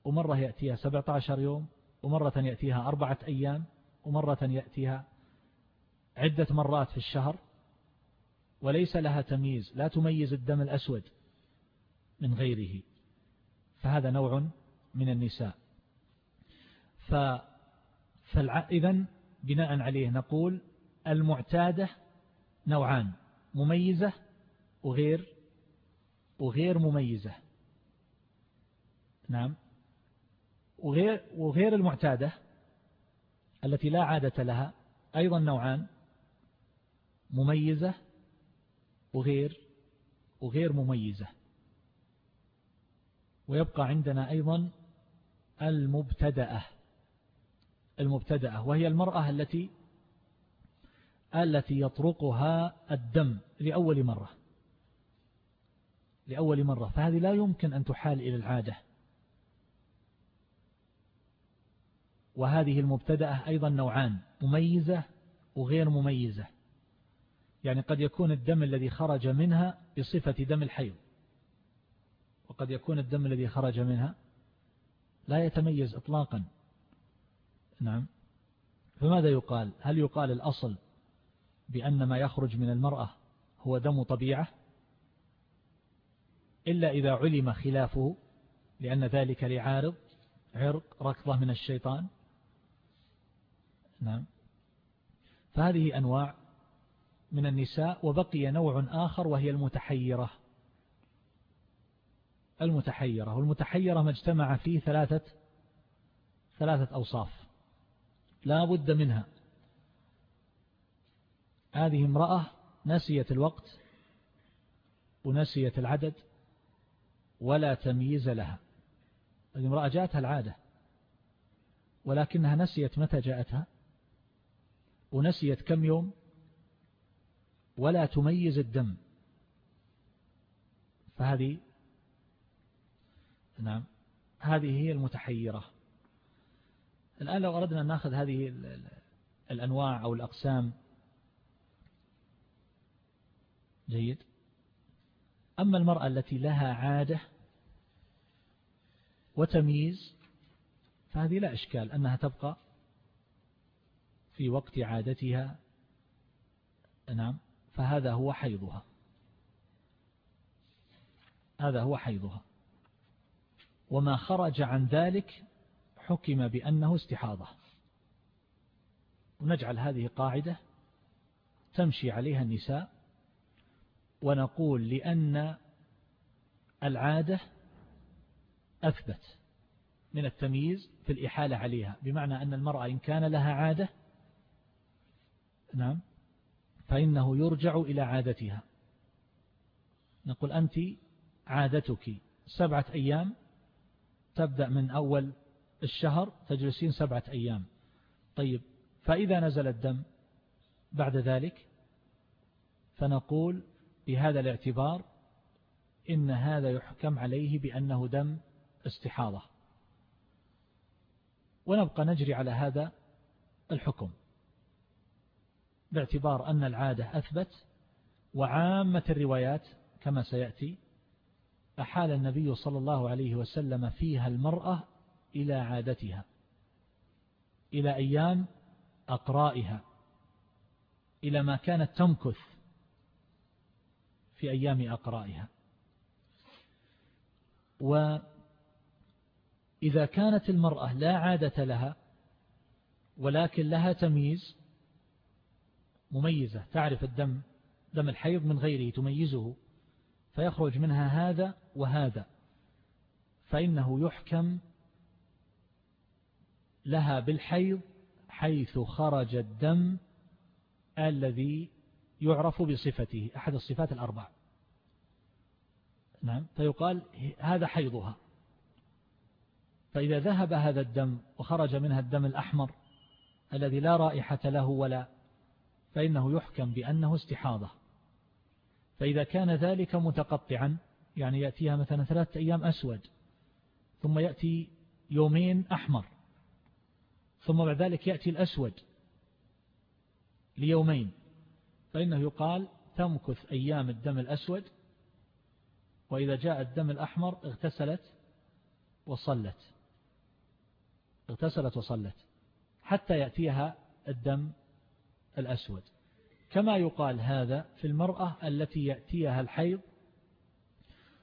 ومرة يأتيها 17 يوم ومرة يأتيها أربعة أيام ومرة يأتيها عدة مرات في الشهر. وليس لها تمييز لا تميز الدم الأسود من غيره. فهذا نوع من النساء. ف فإذا بناء عليه نقول المعتادة نوعان مميزة وغير وغير مميزة. نعم. وغير, وغير المعتادة التي لا عادة لها أيضا نوعان مميزة وغير وغير مميزة. ويبقى عندنا أيضا المبتدأة. المبتدأة وهي المرأة التي التي يطرقها الدم لأول مرة. لأول مرة فهذه لا يمكن أن تحال إلى العادة. وهذه المبتدأة أيضا نوعان مميزة وغير مميزة. يعني قد يكون الدم الذي خرج منها بصفة دم الحيض. وقد يكون الدم الذي خرج منها لا يتميز إطلاقا. نعم. فماذا يقال؟ هل يقال الأصل بأن ما يخرج من المرأة هو دم طبيعة؟ إلا إذا علم خلافه لأن ذلك لعارض عرق ركضة من الشيطان. نعم. فهذه أنواع من النساء وبقي نوع آخر وهي المتحيرة. المتحيرة والمتحيرة ما اجتمع فيه ثلاثة ثلاثة أوصاف. لا بد منها. هذه امرأة نسيت الوقت ونسيت العدد. ولا تمييز لها. هذه امرأة جاءتها العادة ولكنها نسيت متى جاءتها ونسيت كم يوم ولا تميز الدم. فهذه نعم هذه هي المتحيرة. الآن لو أردنا أن نأخذ هذه الأنواع أو الأقسام. جيد. أما المرأة التي لها عادة وتمييز فهذه لا إشكال أنها تبقى في وقت عادتها. نعم فهذا هو حيضها. هذا هو حيضها. وما خرج عن ذلك حكم بأنه استحاضة. ونجعل هذه قاعدة تمشي عليها النساء ونقول لأن العادة أثبت من التمييز في الإحالة عليها بمعنى أن المرأة إن كان لها عادة نعم فإنه يرجع إلى عادتها. نقول أنت عادتك سبعة أيام تبدأ من أول الشهر تجلسين سبعة أيام. طيب فإذا نزل الدم بعد ذلك فنقول بهذا الاعتبار إن هذا يحكم عليه بأنه دم استحاضة. ونبقى نجري على هذا الحكم باعتبار أن العادة أثبت وعامة الروايات كما سيأتي أحال النبي صلى الله عليه وسلم فيها المرأة إلى عادتها إلى أيام أقرائها إلى ما كانت تمكث في أيام أقرائها. وإذا كانت المرأة لا عادة لها ولكن لها تمييز مميزة تعرف الدم دم الحيض من غيره تميزه فيخرج منها هذا وهذا فإنه يحكم لها بالحيض حيث خرج الدم الذي يعرف بصفته أحد الصفات الأربع. نعم فيقال هذا حيضها. فإذا ذهب هذا الدم وخرج منها الدم الأحمر الذي لا رائحة له ولا فإنه يحكم بأنه استحاضة. فإذا كان ذلك متقطعا يعني يأتيها مثلا ثلاثة أيام أسود ثم يأتي يومين أحمر ثم بعد ذلك يأتي الأسود ليومين فإنه يقال تمكث أيام الدم الأسود وإذا جاء الدم الأحمر اغتسلت وصلت. اغتسلت وصلت حتى يأتيها الدم الأسود. كما يقال هذا في المرأة التي يأتيها الحيض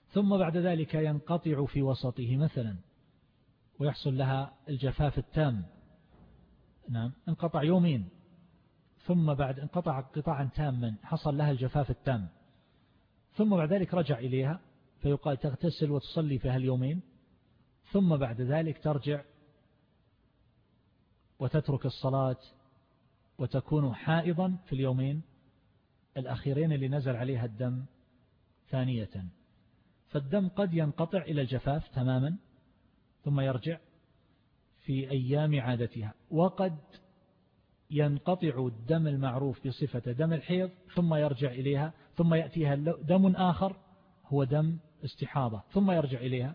ثم بعد ذلك ينقطع في وسطه مثلا ويحصل لها الجفاف التام. نعم انقطع يومين ثم بعد انقطع قطاعا تاما حصل لها الجفاف التام. ثم بعد ذلك رجع إليها فيقال تغتسل وتصلي في هاليومين ثم بعد ذلك ترجع وتترك الصلاة وتكون حائضا في اليومين الأخيرين اللي نزل عليها الدم ثانية. فالدم قد ينقطع إلى الجفاف تماما ثم يرجع في أيام عادتها وقد ينقطع الدم المعروف بصفة دم الحيض ثم يرجع إليها ثم يأتيها دم آخر هو دم استحاضة ثم يرجع إليها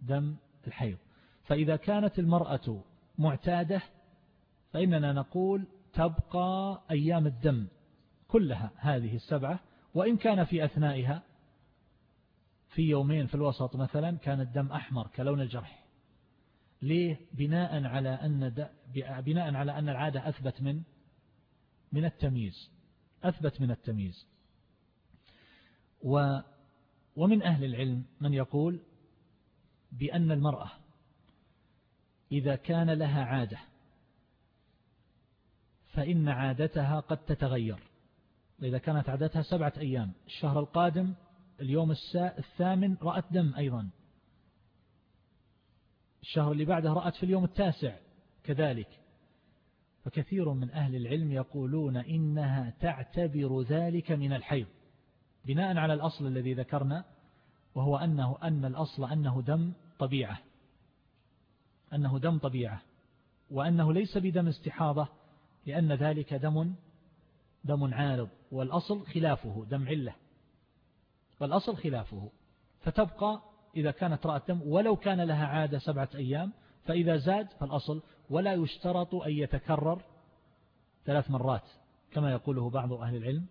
دم الحيض. فإذا كانت المرأة معتادة فإننا نقول تبقى أيام الدم كلها هذه السبعة وإن كان في أثنائها في يومين في الوسط مثلا كان الدم أحمر كلون الجرح. ليه؟ بناء على أن بناء على أن العادة أثبت من من التمييز. أثبت من التمييز. و ومن أهل العلم من يقول بأن المرأة إذا كان لها عادة فإن عادتها قد تتغير. إذا كانت عادتها سبعة أيام الشهر القادم اليوم الثامن رأت دم أيضا. الشهر اللي بعده رأت في اليوم التاسع كذلك. فكثير من أهل العلم يقولون إنها تعتبر ذلك من الحيض بناء على الأصل الذي ذكرنا وهو أنه أن الأصل أنه دم طبيعة. أنه دم طبيعة وأنه ليس بدم استحاضة لأن ذلك دم دم عارض والأصل خلافه دم علة. والأصل خلافه. فتبقى إذا كانت رأت دم ولو كان لها عادة سبعة أيام فإذا زاد فالأصل ولا يشترط أن يتكرر ثلاث مرات كما يقوله بعض أهل العلم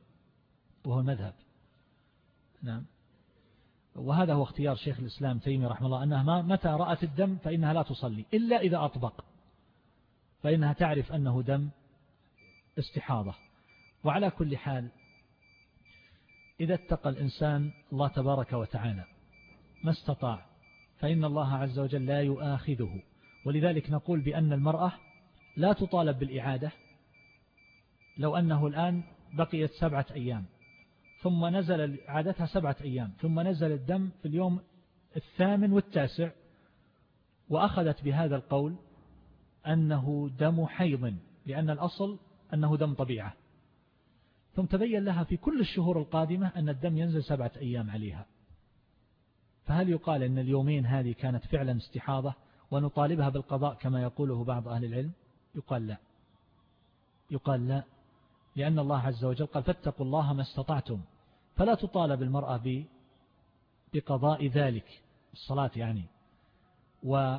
وهو المذهب. نعم. وهذا هو اختيار شيخ الإسلام تيمي رحمه الله أنها متى رأت الدم فإنها لا تصلي إلا إذا أطبق فإنها تعرف أنه دم استحاضة. وعلى كل حال إذا اتقى الإنسان الله تبارك وتعالى ما استطاع فإن الله عز وجل لا يؤاخذه. ولذلك نقول بأن المرأة لا تطالب بالإعادة لو أنه الآن بقيت سبعة أيام. ثم نزل عادتها سبعة أيام. ثم نزل الدم في اليوم الثامن والتاسع وأخذت بهذا القول أنه دم حيض لأن الأصل أنه دم طبيعة. ثم تبين لها في كل الشهور القادمة أن الدم ينزل سبعة أيام عليها. فهل يقال أن اليومين هذه كانت فعلا استحاضة ونطالبها بالقضاء كما يقوله بعض أهل العلم؟ يقال لا. يقال لا. لأن الله عز وجل قال فاتقوا الله ما استطعتم. فلا تطالب المرأة بقضاء ذلك الصلاة يعني. و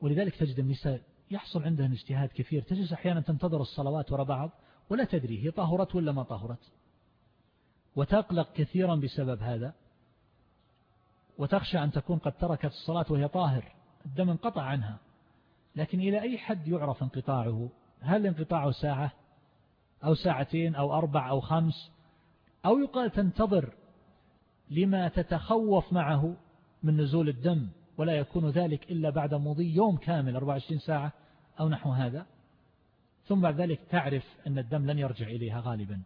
ولذلك تجد النساء يحصل عندهن اجتهاد كثير. تجلس أحيانا تنتظر الصلوات وراء بعض ولا تدري هي طهرت ولا ما طهرت. وتقلق كثيرا بسبب هذا. وتخشى أن تكون قد تركت الصلاة وهي طاهر. الدم انقطع عنها. لكن إلى أي حد يعرف انقطاعه؟ هل انقطاعه ساعة؟ أو ساعتين أو أربع أو خمس أو يقال تنتظر لما تتخوف معه من نزول الدم ولا يكون ذلك إلا بعد مضي يوم كامل 24 ساعة أو نحو هذا. ثم بعد ذلك تعرف أن الدم لن يرجع إليها غالبا.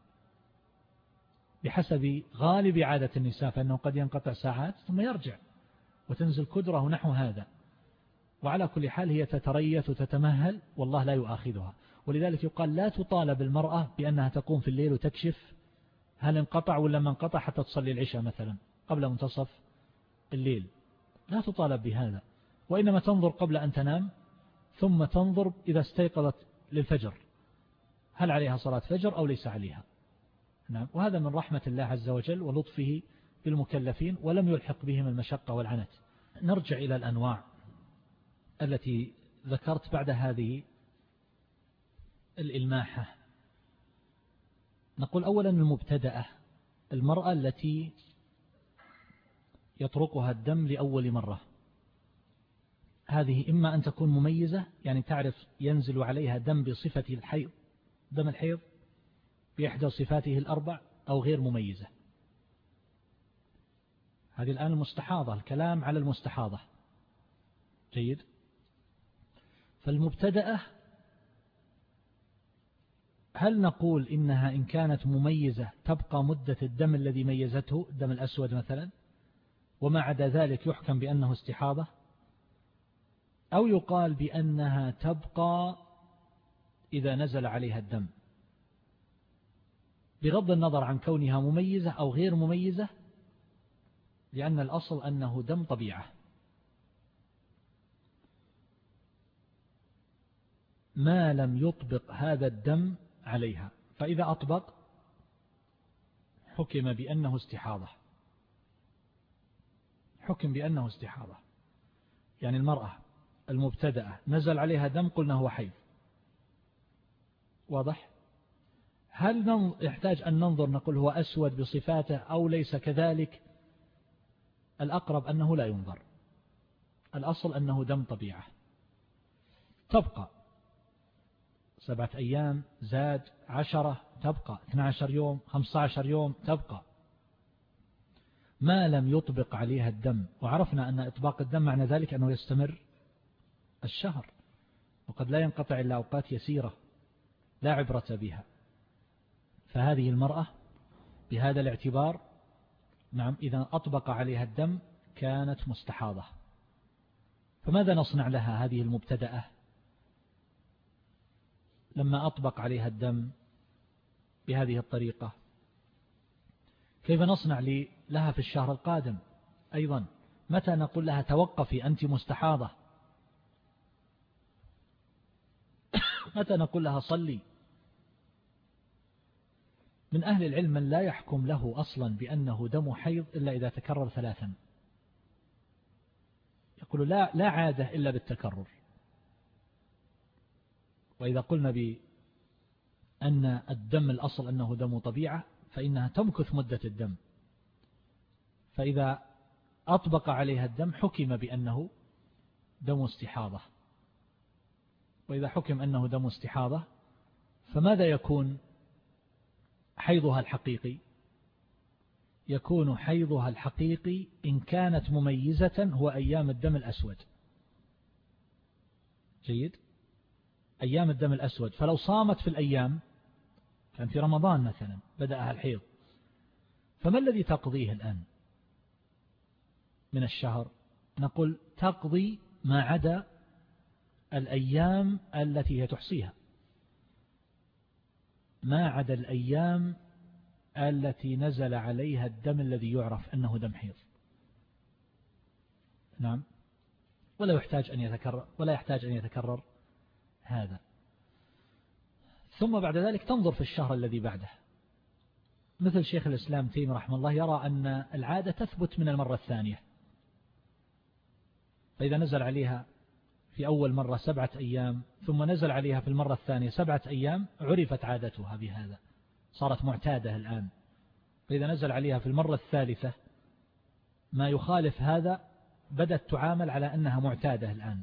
بحسب غالب عادة النساء فإنه قد ينقطع ساعات ثم يرجع وتنزل كدره نحو هذا. وعلى كل حال هي تتريث وتتمهل والله لا يؤاخذها. ولذلك يقال لا تطالب المرأة بأنها تقوم في الليل وتكشف هل انقطع ولا ما انقطع حتى تصلي العشاء مثلا قبل منتصف الليل. لا تطالب بهذا وإنما تنظر قبل أن تنام ثم تنظر إذا استيقظت للفجر. هل عليها صلاة فجر أو ليس عليها؟ نعم وهذا من رحمة الله عز وجل ولطفه بالمكلفين ولم يلحق بهم المشقة والعنت. نرجع إلى الأنواع التي ذكرت بعد هذه الإلماحة. نقول أولا المبتدأة المرأة التي يطرقها الدم لأول مرة. هذه إما أن تكون مميزة يعني تعرف ينزل عليها دم بصفة الحيض دم الحيض بإحدى صفاته الأربع أو غير مميزة. هذه الآن المستحاضة الكلام على المستحاضة. جيد؟ فالمبتدأة هل نقول إنها إن كانت مميزة تبقى مدة الدم الذي ميزته الدم الأسود مثلا؟ وما عدا ذلك يحكم بأنه استحاضة؟ أو يقال بأنها تبقى إذا نزل عليها الدم؟ بغض النظر عن كونها مميزة أو غير مميزة لأن الأصل أنه دم طبيعة. ما لم يطبق هذا الدم عليها. فإذا أطبق حكم بأنه استحاضة. حكم بأنه استحاضة. يعني المرأة المبتدأة نزل عليها دم قلنا هو حيض واضح؟ هل يحتاج أن ننظر نقول هو أسود بصفاته أو ليس كذلك؟ الأقرب أنه لا ينظر. الأصل أنه دم طبيعة. تبقى. سبعة أيام زاد عشرة تبقى 12 يوم 15 يوم تبقى. ما لم يطبق عليها الدم وعرفنا أن إطباق الدم معنى ذلك أنه يستمر الشهر وقد لا ينقطع إلا أوقات يسيرة لا عبرة بها. فهذه المرأة بهذا الاعتبار نعم إذا أطبق عليها الدم كانت مستحاضة. فماذا نصنع لها هذه المبتدأة؟ لما أطبق عليها الدم بهذه الطريقة. كيف نصنع لها في الشهر القادم؟ أيضا متى نقول لها توقفي أنت مستحاضة؟ متى نقول لها صلي؟ من أهل العلم من لا يحكم له أصلا بأنه دم حيض إلا إذا تكرر ثلاثا. يقول لا, لا عادة إلا بالتكرر. وإذا قلنا بأن الدم الأصل أنه دم طبيعة فإنها تمكث مدة الدم. فإذا أطبق عليها الدم حكم بأنه دم استحاضة. وإذا حكم أنه دم استحاضة فماذا يكون حيضها الحقيقي؟ يكون حيضها الحقيقي إن كانت مميزة هو أيام الدم الأسود. جيد؟ أيام الدم الأسود. فلو صامت في الأيام كان في رمضان مثلا بدأها الحيض. فما الذي تقضيه الآن؟ من الشهر. نقول تقضي ما عدا الأيام التي هي تحصيها. ما عدا الأيام التي نزل عليها الدم الذي يعرف أنه دم حيض. نعم. ولا يحتاج أن يتكرر ولا يحتاج أن يتكرر. هذا. ثم بعد ذلك تنظر في الشهر الذي بعده. مثل شيخ الإسلام تيم رحمه الله يرى أن العادة تثبت من المرة الثانية. فإذا نزل عليها في أول مرة سبعة أيام ثم نزل عليها في المرة الثانية سبعة أيام عرفت عادتها بهذا. صارت معتادة الآن. فإذا نزل عليها في المرة الثالثة ما يخالف هذا بدأت تعامل على أنها معتادة الآن.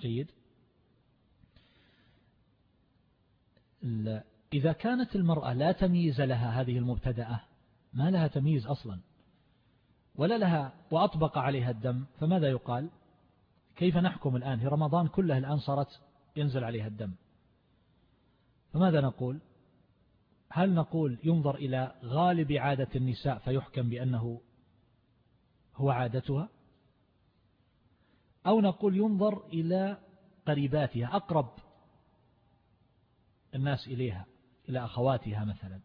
جيد؟ إذا كانت المرأة لا تمييز لها هذه المبتدأة ما لها تمييز أصلا. ولا لها وأطبق عليها الدم فماذا يقال؟ كيف نحكم الآن؟ في رمضان كله الآن صارت ينزل عليها الدم. فماذا نقول؟ هل نقول ينظر إلى غالب عادة النساء فيحكم بأنه هو عادتها؟ أو نقول ينظر إلى قريباتها أقرب الناس إليها إلى أخواتها مثلا.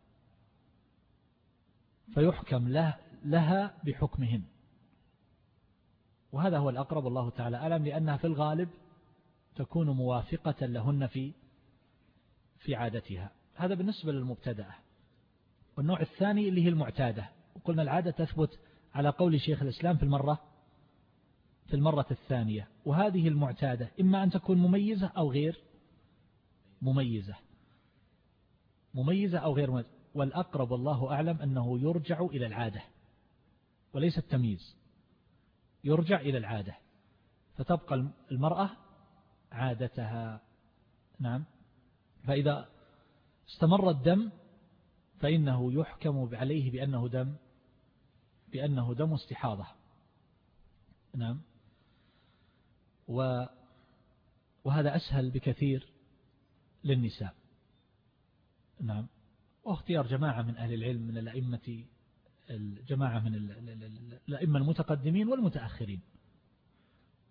فيحكم له لها بحكمهن. وهذا هو الأقرب الله تعالى أعلم لأنها في الغالب تكون موافقة لهن في في عادتها. هذا بالنسبة للمبتدأة. والنوع الثاني اللي هي المعتادة. وقلنا العادة تثبت على قول شيخ الإسلام في المرة في المرة الثانية. وهذه المعتادة إما أن تكون مميزة أو غير مميزة. مميزة أو غير مميزة. والأقرب والله أعلم أنه يرجع إلى العادة. وليس التمييز. يرجع إلى العادة. فتبقى المرأة عادتها. نعم. فإذا استمر الدم فإنه يحكم عليه بأنه دم بأنه دم استحاضة. نعم. وهذا أسهل بكثير للنساء. نعم. واختيار جماعة من أهل العلم من الأئمة الجماعة من الأئمة المتقدمين والمتأخرين.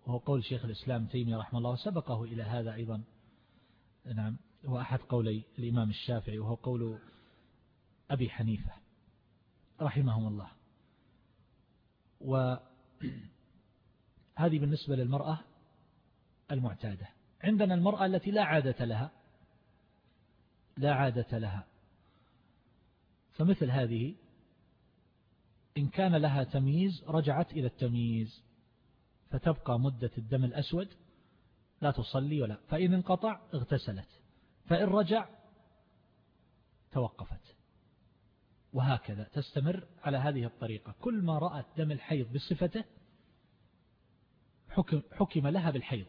وهو قول شيخ الإسلام تيمية رحمه الله وسبقه إلى هذا أيضا. نعم. هو أحد قولي الإمام الشافعي وهو قول أبي حنيفة رحمهم الله. وهذه بالنسبة للمرأة المعتادة. عندنا المرأة التي لا عادة لها لا عادة لها. فمثل هذه إن كان لها تمييز رجعت إلى التمييز فتبقى مدة الدم الأسود لا تصلي ولا فإن انقطع اغتسلت فإن رجع توقفت. وهكذا تستمر على هذه الطريقة. كل ما رأت دم الحيض بصفته حكم, حكم لها بالحيض.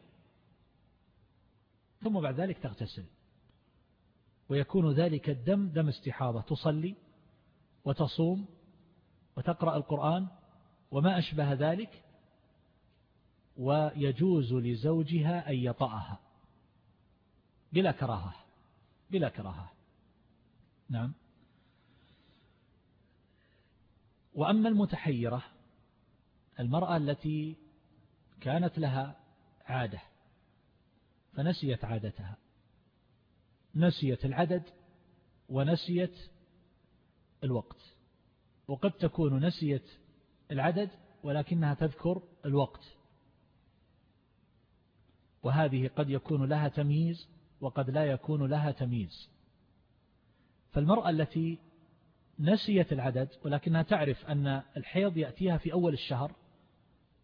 ثم بعد ذلك تغتسل. ويكون ذلك الدم دم استحاضة تصلي وتصوم وتقرأ القرآن وما أشبه ذلك ويجوز لزوجها أن يطأها بلا كراهة بلا كراهة. نعم. وأما المتحيرة المرأة التي كانت لها عادة فنسيت عادتها. نسيت العدد ونسيت الوقت. وقد تكون نسيت العدد ولكنها تذكر الوقت. وهذه قد يكون لها تمييز وقد لا يكون لها تمييز. فالمرأة التي نسيت العدد ولكنها تعرف أن الحيض يأتيها في أول الشهر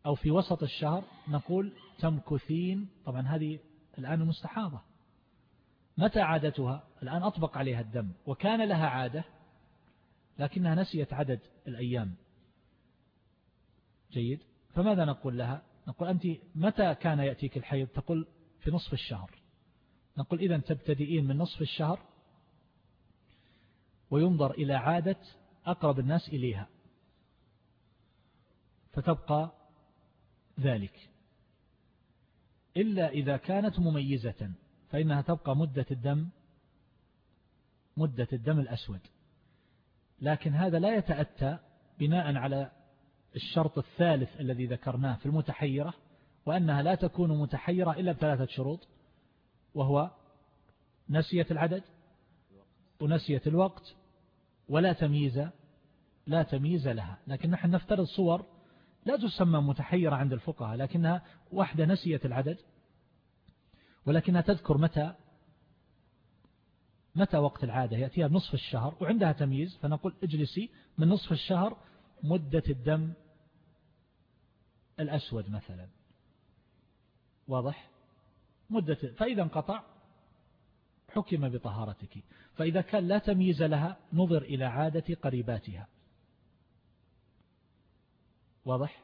أو في وسط الشهر نقول تمكثين. طبعا هذه الآن المستحاضة متى عادتها؟ الآن أطبق عليها الدم وكان لها عادة لكنها نسيت عدد الأيام. جيد؟ فماذا نقول لها؟ نقول أنت متى كان يأتيك الحيض؟ تقول في نصف الشهر. نقول إذا تبتدئين من نصف الشهر وينظر إلى عادة أقرب الناس إليها. فتبقى ذلك. إلا إذا كانت مميزة. فإنها تبقى مدة الدم مدة الدم الأسود. لكن هذا لا يتأتى بناء على الشرط الثالث الذي ذكرناه في المتحيرة وأنها لا تكون متحيرة إلا بثلاثة شروط وهو نسية العدد ونسية الوقت ولا تمييز لا تمييز لها. لكن نحن نفترض صور لا تسمى متحيرة عند الفقهاء لكنها واحدة نسيت العدد ولكنها تذكر متى؟ متى وقت العادة؟ يأتيها بنصف الشهر وعندها تمييز فنقول اجلسي من نصف الشهر مدة الدم الأسود مثلا. واضح؟ مدة فإذا انقطع حكم بطهارتك. فإذا كان لا تمييز لها نظر إلى عادة قريباتها. واضح؟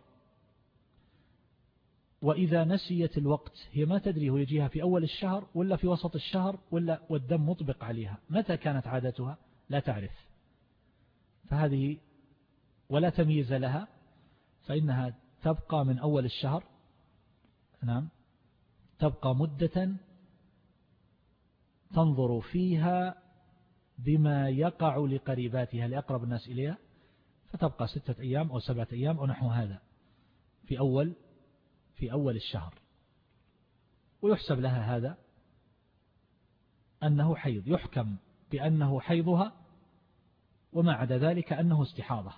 وإذا نسيت الوقت هي ما تدري هو يجيها في أول الشهر ولا في وسط الشهر ولا والدم مطبق عليها. متى كانت عادتها؟ لا تعرف. فهذه ولا تمييز لها فإنها تبقى من أول الشهر. نعم. تبقى مدة تنظر فيها بما يقع لقريباتها لأقرب الناس إليها فتبقى ستة أيام أو سبعة أيام أو نحو هذا. في أول في أول الشهر. ويحسب لها هذا أنه حيض. يحكم بأنه حيضها وما عدا ذلك أنه استحاضة.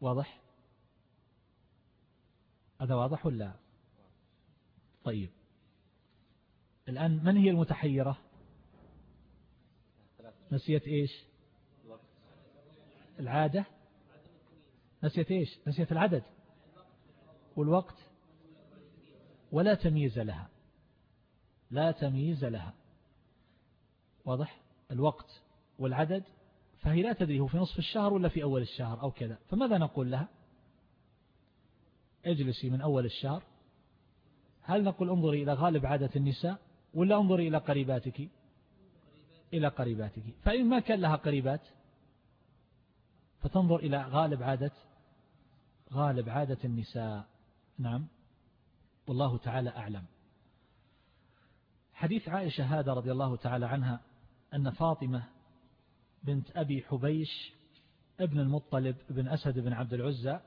واضح؟ هذا واضح ولا؟ طيب. الآن من هي المتحيرة؟ نسيت إيش؟ العادة؟ نسيت إيش؟ نسيت العدد. والوقت ولا تمييز لها. لا تمييز لها. واضح؟ الوقت والعدد فهي لا تدري هو في نصف الشهر ولا في أول الشهر أو كذا. فماذا نقول لها؟ اجلسي من أول الشهر. هل نقول انظري إلى غالب عادة النساء ولا انظري إلى قريباتك؟ إلى قريباتك. فإن ما كان لها قريبات فتنظر إلى غالب عادة غالب عادة النساء. نعم. والله تعالى أعلم. حديث عائشة هذا رضي الله تعالى عنها أن فاطمة بنت أبي حبيش ابن المطلب بن أسد بن عبد العزى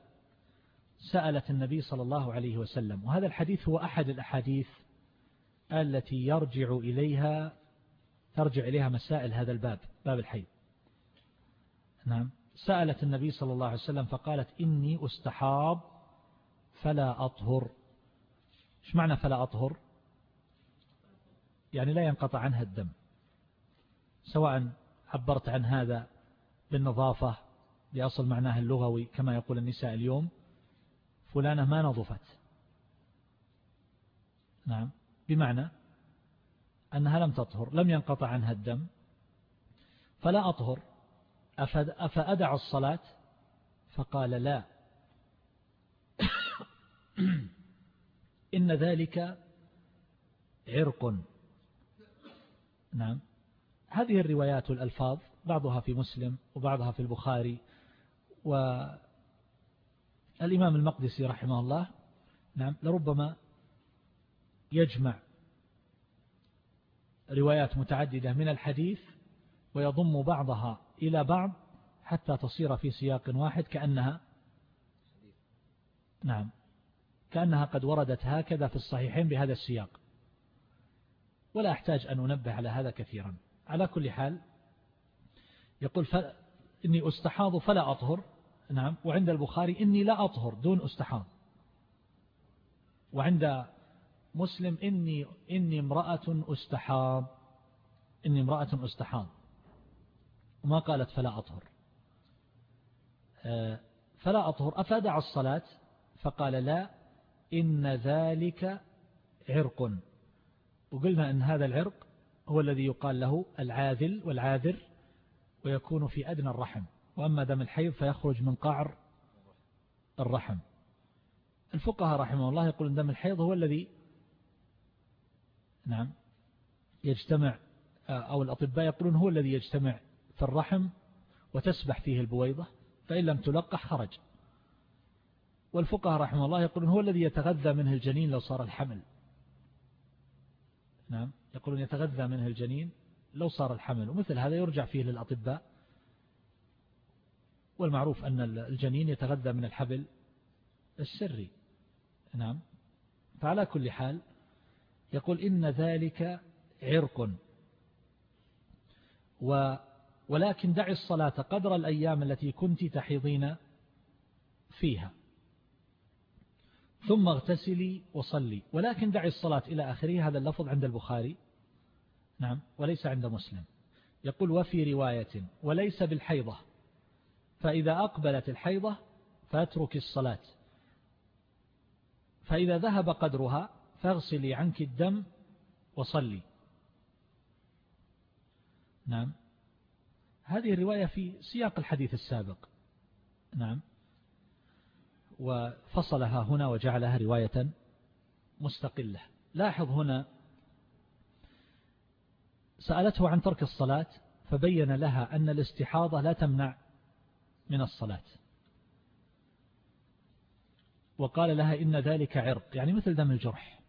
سألت النبي صلى الله عليه وسلم وهذا الحديث هو أحد الأحاديث التي يرجع إليها ترجع إليها مسائل هذا الباب باب الحي. نعم. سألت النبي صلى الله عليه وسلم فقالت إني أستحاض فلا أطهر. إيش معنى فلا أطهر؟ يعني لا ينقطع عنها الدم. سواء عبرت عن هذا بالنظافة لأصل معناها اللغوي كما يقول النساء اليوم فلانة ما نظفت. نعم. بمعنى أنها لم تطهر لم ينقطع عنها الدم. فلا أطهر. أفأدع الصلاة؟ فقال لا. إن ذلك عرق. نعم. هذه الروايات والألفاظ بعضها في مسلم وبعضها في البخاري والإمام المقدسي رحمه الله نعم لربما يجمع روايات متعددة من الحديث ويضم بعضها إلى بعض حتى تصير في سياق واحد كأنها نعم. كأنها قد وردت هكذا في الصحيحين بهذا السياق. ولا أحتاج أن أنبه على هذا كثيرا. على كل حال يقول إني أستحاض فلا أطهر. نعم. وعند البخاري إني لا أطهر دون أستحاض. وعند مسلم إني, إني امرأة أستحاض. إني امرأة أستحاض. وما قالت فلا أطهر. آه، فلا أطهر. أفادع الصلاة؟ فقال لا. إن ذلك عرق. وقلنا أن هذا العرق هو الذي يقال له العاذل والعاذر ويكون في أدنى الرحم. وأما دم الحيض فيخرج من قعر الرحم. الفقهاء رحمه الله يقول أن دم الحيض هو الذي نعم يجتمع أو الأطباء يقولون هو الذي يجتمع في الرحم وتسبح فيه البويضة فإن لم تلقح خرج. والفقهاء رحمه الله يقولون هو الذي يتغذى منه الجنين لو صار الحمل. نعم يقولون يتغذى منه الجنين لو صار الحمل ومثل هذا يرجع فيه للأطباء. والمعروف أن الجنين يتغذى من الحبل السري. نعم فعلى كل حال يقول إن ذلك عرق. و ولكن دع الصلاة قدر الأيام التي كنت تحيضين فيها. ثم اغتسلي وصلي. ولكن دع الصلاة إلى آخره هذا اللفظ عند البخاري. نعم وليس عند مسلم. يقول وفي رواية وليس بالحيضة فإذا أقبلت الحيضة فاترك الصلاة. فإذا ذهب قدرها فاغسلي عنك الدم وصلي. نعم. هذه الرواية في سياق الحديث السابق. نعم. وفصلها هنا وجعلها رواية مستقلة. لاحظ هنا سألته عن ترك الصلاة فبين لها أن الاستحاضة لا تمنع من الصلاة. وقال لها إن ذلك عرق يعني مثل دم الجرح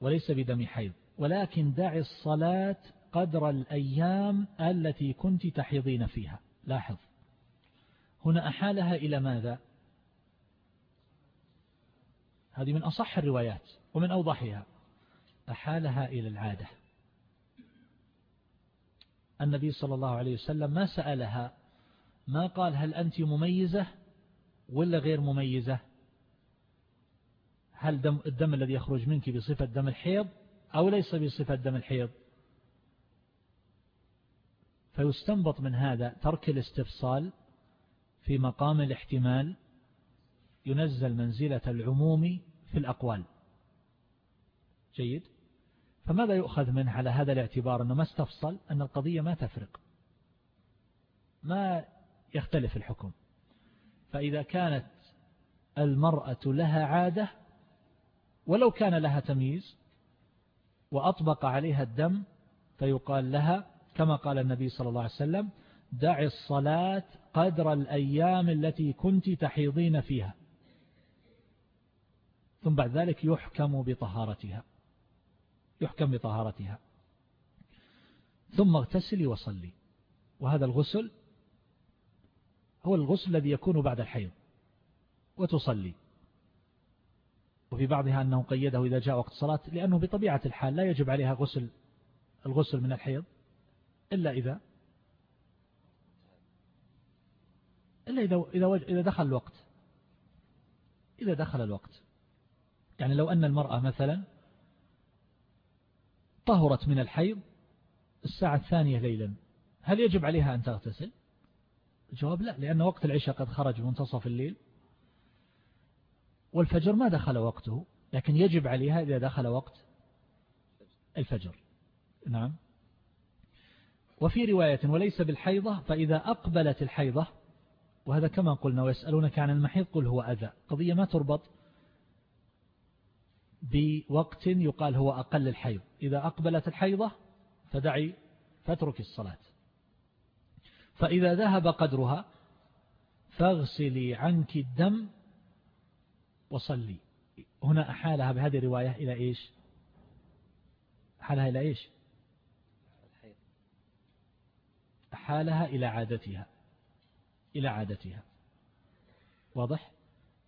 وليس بدم حيض. ولكن دع الصلاة قدر الأيام التي كنت تحيضين فيها. لاحظ. هنا أحالها إلى ماذا؟ هذه من أصح الروايات ومن أوضحها. أحالها إلى العادة. النبي صلى الله عليه وسلم ما سألها ما قال هل أنت مميزة ولا غير مميزة؟ هل دم الدم الذي يخرج منك بصفة دم الحيض أو ليس بصفة دم الحيض؟ فيستنبط من هذا ترك الاستفصال في مقام الاحتمال ينزل منزلة العموم في الأقوال. جيد؟ فماذا يؤخذ منه على هذا الاعتبار؟ أنه ما استفصل أن القضية ما تفرق. ما يختلف الحكم. فإذا كانت المرأة لها عادة ولو كان لها تمييز وأطبق عليها الدم فيقال لها كما قال النبي صلى الله عليه وسلم دع الصلاة قدر الأيام التي كنت تحيضين فيها. ثم بعد ذلك يحكم بطهارتها. يحكم بطهارتها. ثم اغتسلي وصلي. وهذا الغسل هو الغسل الذي يكون بعد الحيض. وتصلي. وفي بعضها أنه قيده إذا جاء وقت الصلاة لأنه بطبيعة الحال لا يجب عليها غسل الغسل من الحيض إلا إذا إلا إذا إذا دخل الوقت. إذا دخل الوقت. يعني لو أن المرأة مثلا طهرت من الحيض الساعة الثانية ليلا هل يجب عليها أن تغتسل؟ الجواب لا لأن وقت العشاء قد خرج منتصف الليل. والفجر ما دخل وقته لكن يجب عليها إذا دخل وقت الفجر. نعم. وفي رواية وليس بالحيضة فإذا أقبلت الحيضة وهذا كما قلنا ويسألونك عن المحيض قل هو أذى. قضية ما تربط بوقت يقال هو أقل الحيض. إذا أقبلت الحيضة فدعي فاترك الصلاة. فإذا ذهب قدرها فاغسلي عنك الدم وصلي. هنا أحالها بهذه الرواية إلى إيش؟ أحالها إلى إيش؟ أحالها إلى عادتها. إلى عادتها. واضح؟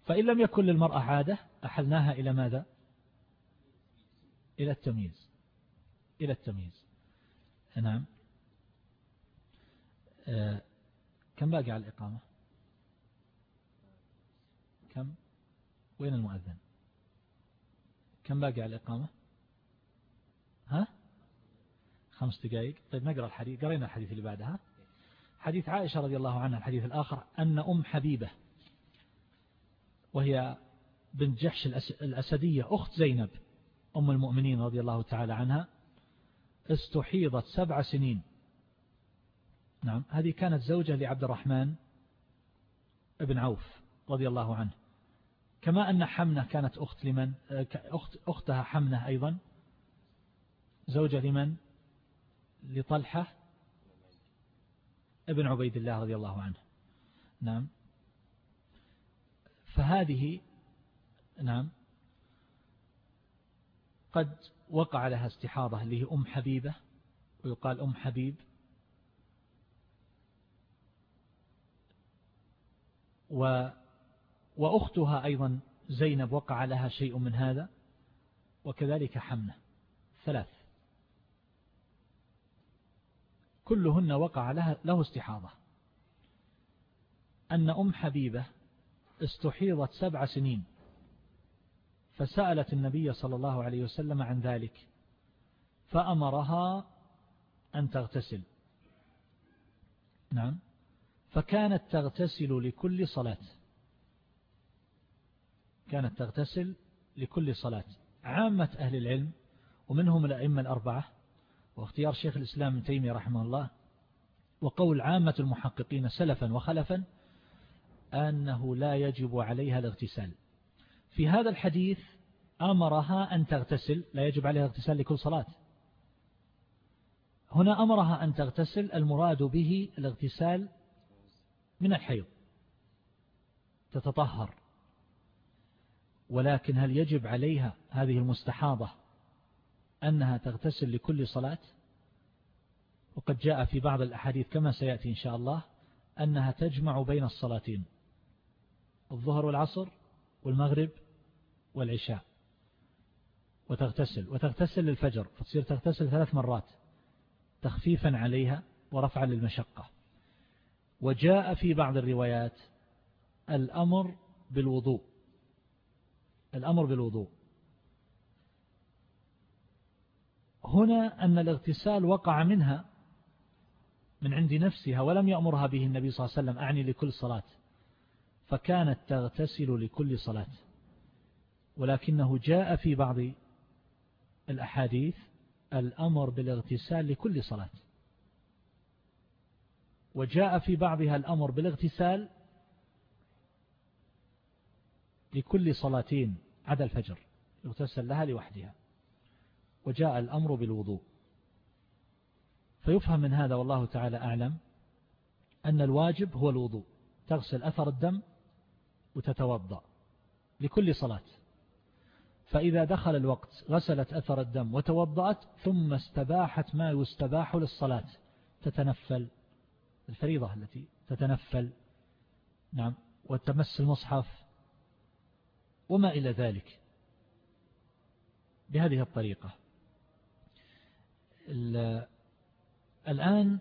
فإن لم يكن للمرأة عادة أحلناها إلى ماذا؟ إلى التمييز. إلى التمييز. نعم. آه كم باقي على الإقامة؟ كم؟ وين المؤذن؟ كم باقي على الإقامة؟ ها؟ خمس دقائق. طيب نقرأ الحديث. قرينا الحديث اللي بعدها. حديث عائشة رضي الله عنها الحديث الآخر أن أم حبيبة وهي بنت جحش الأسدية أخت زينب أم المؤمنين رضي الله تعالى عنها استحيضت سبع سنين. نعم هذه كانت زوجة لعبد الرحمن ابن عوف رضي الله عنه. كما أن حمنة كانت أخت لمن؟ أخت أختها حمنة أيضا زوجة لمن؟ لطلحة ابن عبيد الله رضي الله عنه. نعم. فهذه نعم قد وقع لها استحاضة اللي هي أم حبيبة ويقال أم حبيب. و وأختها أيضا زينب وقع لها شيء من هذا وكذلك حمنة. ثلاث. كلهن وقع لها له استحاضة. أن أم حبيبة استحيضت سبع سنين فسألت النبي صلى الله عليه وسلم عن ذلك فأمرها أن تغتسل. نعم. فكانت تغتسل لكل صلاة. كانت تغتسل لكل صلاة. عامة أهل العلم ومنهم الأئمة الأربعة واختيار شيخ الإسلام من تيمية رحمه الله وقول عامة المحققين سلفا وخلفا أنه لا يجب عليها الاغتسال. في هذا الحديث أمرها أن تغتسل لا يجب عليها الاغتسال لكل صلاة. هنا أمرها أن تغتسل المراد به الاغتسال من الحيض تتطهر. ولكن هل يجب عليها هذه المستحاضة أنها تغتسل لكل صلاة. وقد جاء في بعض الأحاديث كما سيأتي إن شاء الله أنها تجمع بين الصلاتين الظهر والعصر والمغرب والعشاء وتغتسل وتغتسل للفجر فتصير تغتسل ثلاث مرات تخفيفا عليها ورفعا للمشقة. وجاء في بعض الروايات الأمر بالوضوء الأمر بالوضوء. هنا أن الاغتسال وقع منها من عند نفسها ولم يأمرها به النبي صلى الله عليه وسلم أعني لكل صلاة. فكانت تغتسل لكل صلاة. ولكنه جاء في بعض الأحاديث الأمر بالاغتسال لكل صلاة. وجاء في بعضها الأمر بالاغتسال لكل صلاتين عدا الفجر يغتسل لها لوحدها. وجاء الأمر بالوضوء. فيفهم من هذا والله تعالى أعلم أن الواجب هو الوضوء تغسل أثر الدم وتتوضأ لكل صلاة. فإذا دخل الوقت غسلت أثر الدم وتوضأت ثم استباحت ما يستباح للصلاة تتنفل الفريضة التي تتنفل. نعم وتمس المصحف وما إلى ذلك بهذه الطريقة. الآن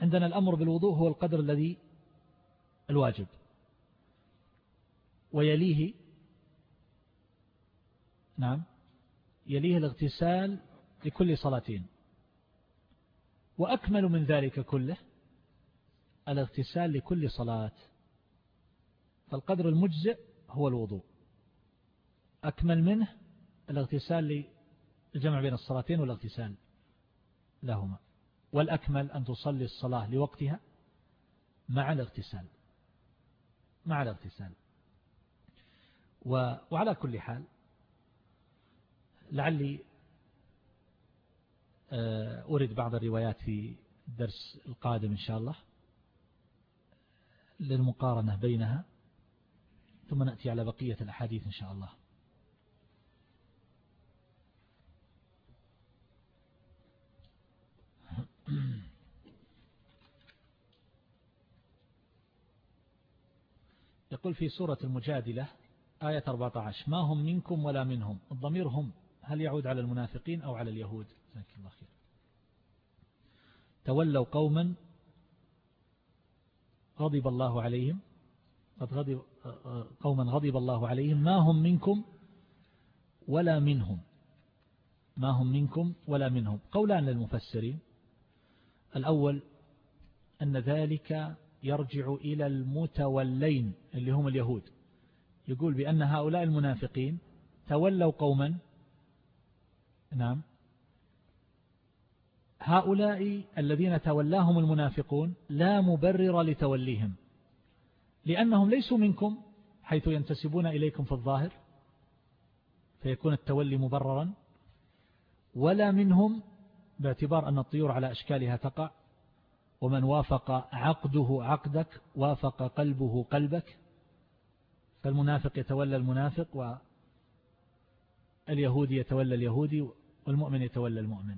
عندنا الأمر بالوضوء هو القدر الذي الواجب. ويليه نعم. يليه الاغتسال لكل صلاتين. وأكمل من ذلك كله الاغتسال لكل صلاة. فالقدر المجزئ هو الوضوء. أكمل منه الاغتسال للجمع بين الصلاتين والاغتسال لهما. والأكمل أن تصلي الصلاة لوقتها مع الاغتسال. مع الاغتسال. وعلى كل حال لعلي آه، أريد بعض الروايات في الدرس القادم إن شاء الله للمقارنة بينها ثم نأتي على بقية الأحاديث إن شاء الله. يقول في سورة المجادلة آية 14 ما هم منكم ولا منهم؟ الضمير هم هل يعود على المنافقين أو على اليهود؟ جزاك الله خير. تولوا قوما غضب الله عليهم. قد غضب قوما غضب الله عليهم. ما هم منكم ولا منهم؟ ما هم منكم ولا منهم؟ قولان للمفسرين. الأول أن ذلك يرجع إلى المتولين اللي هم اليهود. يقول بأن هؤلاء المنافقين تولوا قوما. نعم. هؤلاء الذين تولاهم المنافقون لا مبرر لتوليهم لأنهم ليسوا منكم حيث ينتسبون إليكم في الظاهر فيكون التولي مبررا ولا منهم باعتبار أن الطيور على أشكالها تقع ومن وافق عقده عقدك وافق قلبه قلبك فالمنافق يتولى المنافق واليهودي يتولى اليهودي والمؤمن يتولى المؤمن.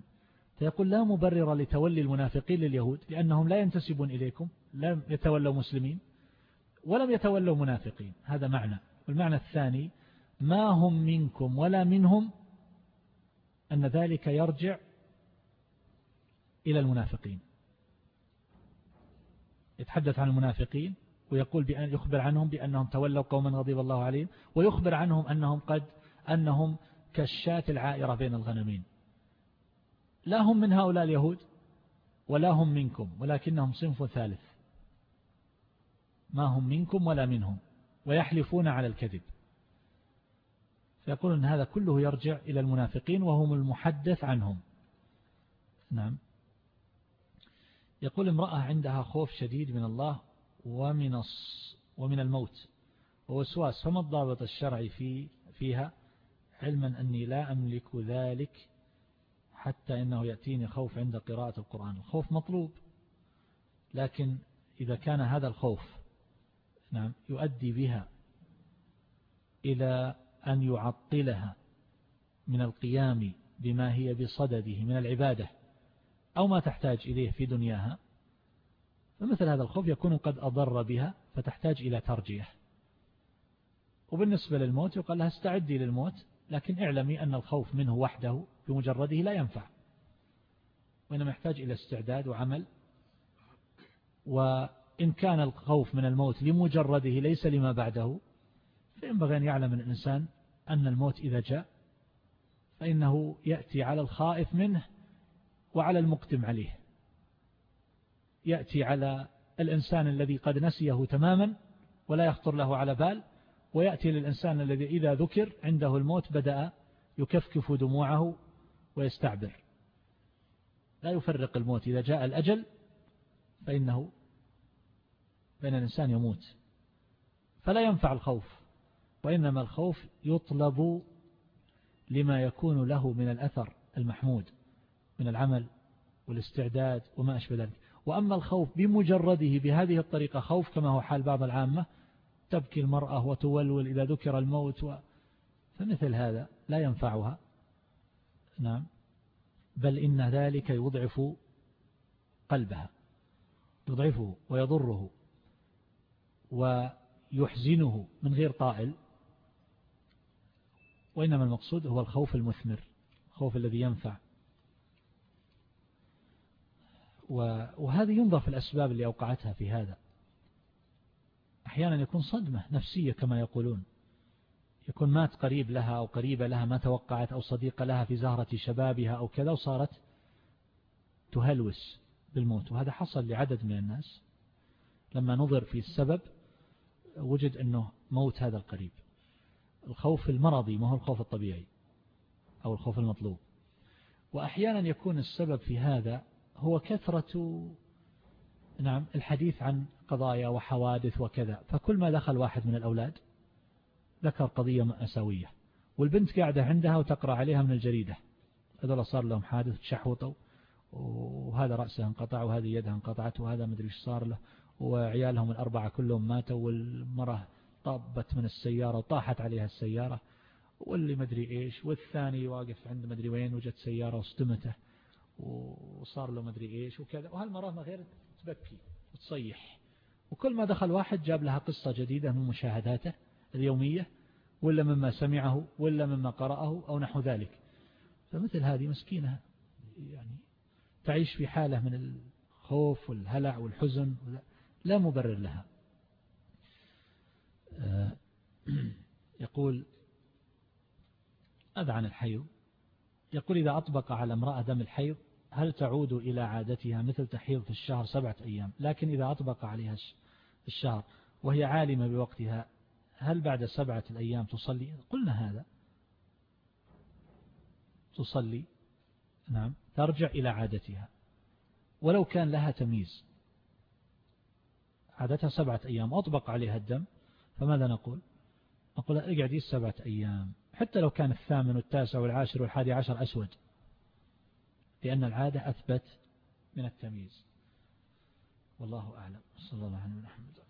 فيقول لا مبرر لتولي المنافقين لليهود لأنهم لا ينتسبون إليكم لا يتولوا مسلمين ولم يتولوا منافقين. هذا معنى. والمعنى الثاني ما هم منكم ولا منهم أن ذلك يرجع إلى المنافقين. يتحدث عن المنافقين ويقول بأن يخبر عنهم بأنهم تولوا قوما غضب الله عليهم ويخبر عنهم أنهم قد أنهم كالشاة العائرة بين الغنمين. لا هم من هؤلاء اليهود ولا هم منكم ولكنهم صنف ثالث. ما هم منكم ولا منهم ويحلفون على الكذب. فيقول أن هذا كله يرجع إلى المنافقين وهم المحدث عنهم. نعم. يقول امرأة عندها خوف شديد من الله ومن ومن الموت ووسواس فما الضابط الشرعي في فيها؟ علما أني لا أملك ذلك حتى إنه يأتيني خوف عند قراءة القرآن. الخوف مطلوب لكن إذا كان هذا الخوف نعم يؤدي بها إلى أن يعطلها من القيام بما هي بصدده من العبادة. أو ما تحتاج إليه في دنياها. فمثل هذا الخوف يكون قد أضر بها فتحتاج إلى ترجيح. وبالنسبة للموت يقال لها استعدي للموت لكن اعلمي أن الخوف منه وحده بمجرده لا ينفع. وإنما يحتاج إلى استعداد وعمل. وإن كان الخوف من الموت لمجرده ليس لما بعده فينبغي أن يعلم الإنسان أن الموت إذا جاء فإنه يأتي على الخائف منه وعلى المقدم عليه. يأتي على الإنسان الذي قد نسيه تماما ولا يخطر له على بال ويأتي للإنسان الذي إذا ذكر عنده الموت بدأ يكفكف دموعه ويستعبر. لا يفرق الموت إذا جاء الأجل فإنه فإن الإنسان يموت. فلا ينفع الخوف وإنما الخوف يطلب لما يكون له من الأثر المحمود. من العمل والاستعداد وما أشبه ذلك. وأما الخوف بمجرده بهذه الطريقة خوف كما هو حال بعض العامة تبكي المرأة وتولول إذا ذكر الموت و... فمثل هذا لا ينفعها. نعم. بل إن ذلك يضعف قلبها يضعفه ويضره ويحزنه من غير طائل وإنما المقصود هو الخوف المثمر الخوف الذي ينفع. وهذه ينظر في الأسباب اللي أوقعتها في هذا. أحيانا يكون صدمة نفسية كما يقولون. يكون مات قريب لها أو قريبة لها ما توقعت أو صديقة لها في زهرة شبابها أو كذا وصارت تهلوس بالموت. وهذا حصل لعدد من الناس. لما نظر في السبب وجد أنه موت هذا القريب. الخوف المرضي ما هو الخوف الطبيعي أو الخوف المطلوب. وأحيانا يكون السبب في هذا هو كثرة نعم الحديث عن قضايا وحوادث وكذا فكل ما دخل واحد من الأولاد ذكر قضية مأساوية والبنت قاعدة عندها وتقرأ عليها من الجريدة هذول صار لهم حادث تشحوطوا وهذا رأسه انقطع وهذه يدها انقطعت وهذا مدري إيش صار له وعيالهم الأربعة كلهم ماتوا والمرة طابت من السيارة وطاحت عليها السيارة واللي مدري إيش والثاني واقف عند مدري وين وجت سيارة وصدمته وصار له مدري إيش وكذا. وهالمرة ما غير تبكي وتصيح. وكل ما دخل واحد جاب لها قصة جديدة من مشاهداته اليومية ولا مما سمعه ولا مما قرأه أو نحو ذلك. فمثل هذه مسكينة يعني تعيش في حالة من الخوف والهلع والحزن لا مبرر لها. آه، يقول هذا عن الحيض. يقول إذا أطبق على امرأة دم الحيض هل تعود إلى عادتها مثل تحيض في الشهر سبعة أيام؟ لكن إذا أطبق عليها الشهر وهي عالمة بوقتها هل بعد سبعة الأيام تصلي؟ قلنا هذا. تصلي. نعم. ترجع إلى عادتها. ولو كان لها تمييز. عادتها سبعة أيام. أطبق عليها الدم. فماذا نقول؟ نقول اقعدي سبعة أيام. حتى لو كان الثامن والتاسع والعاشر والحادي عشر أسود. لأن العادة أثبت من التمييز. والله أعلم. صلى الله عليه وسلم.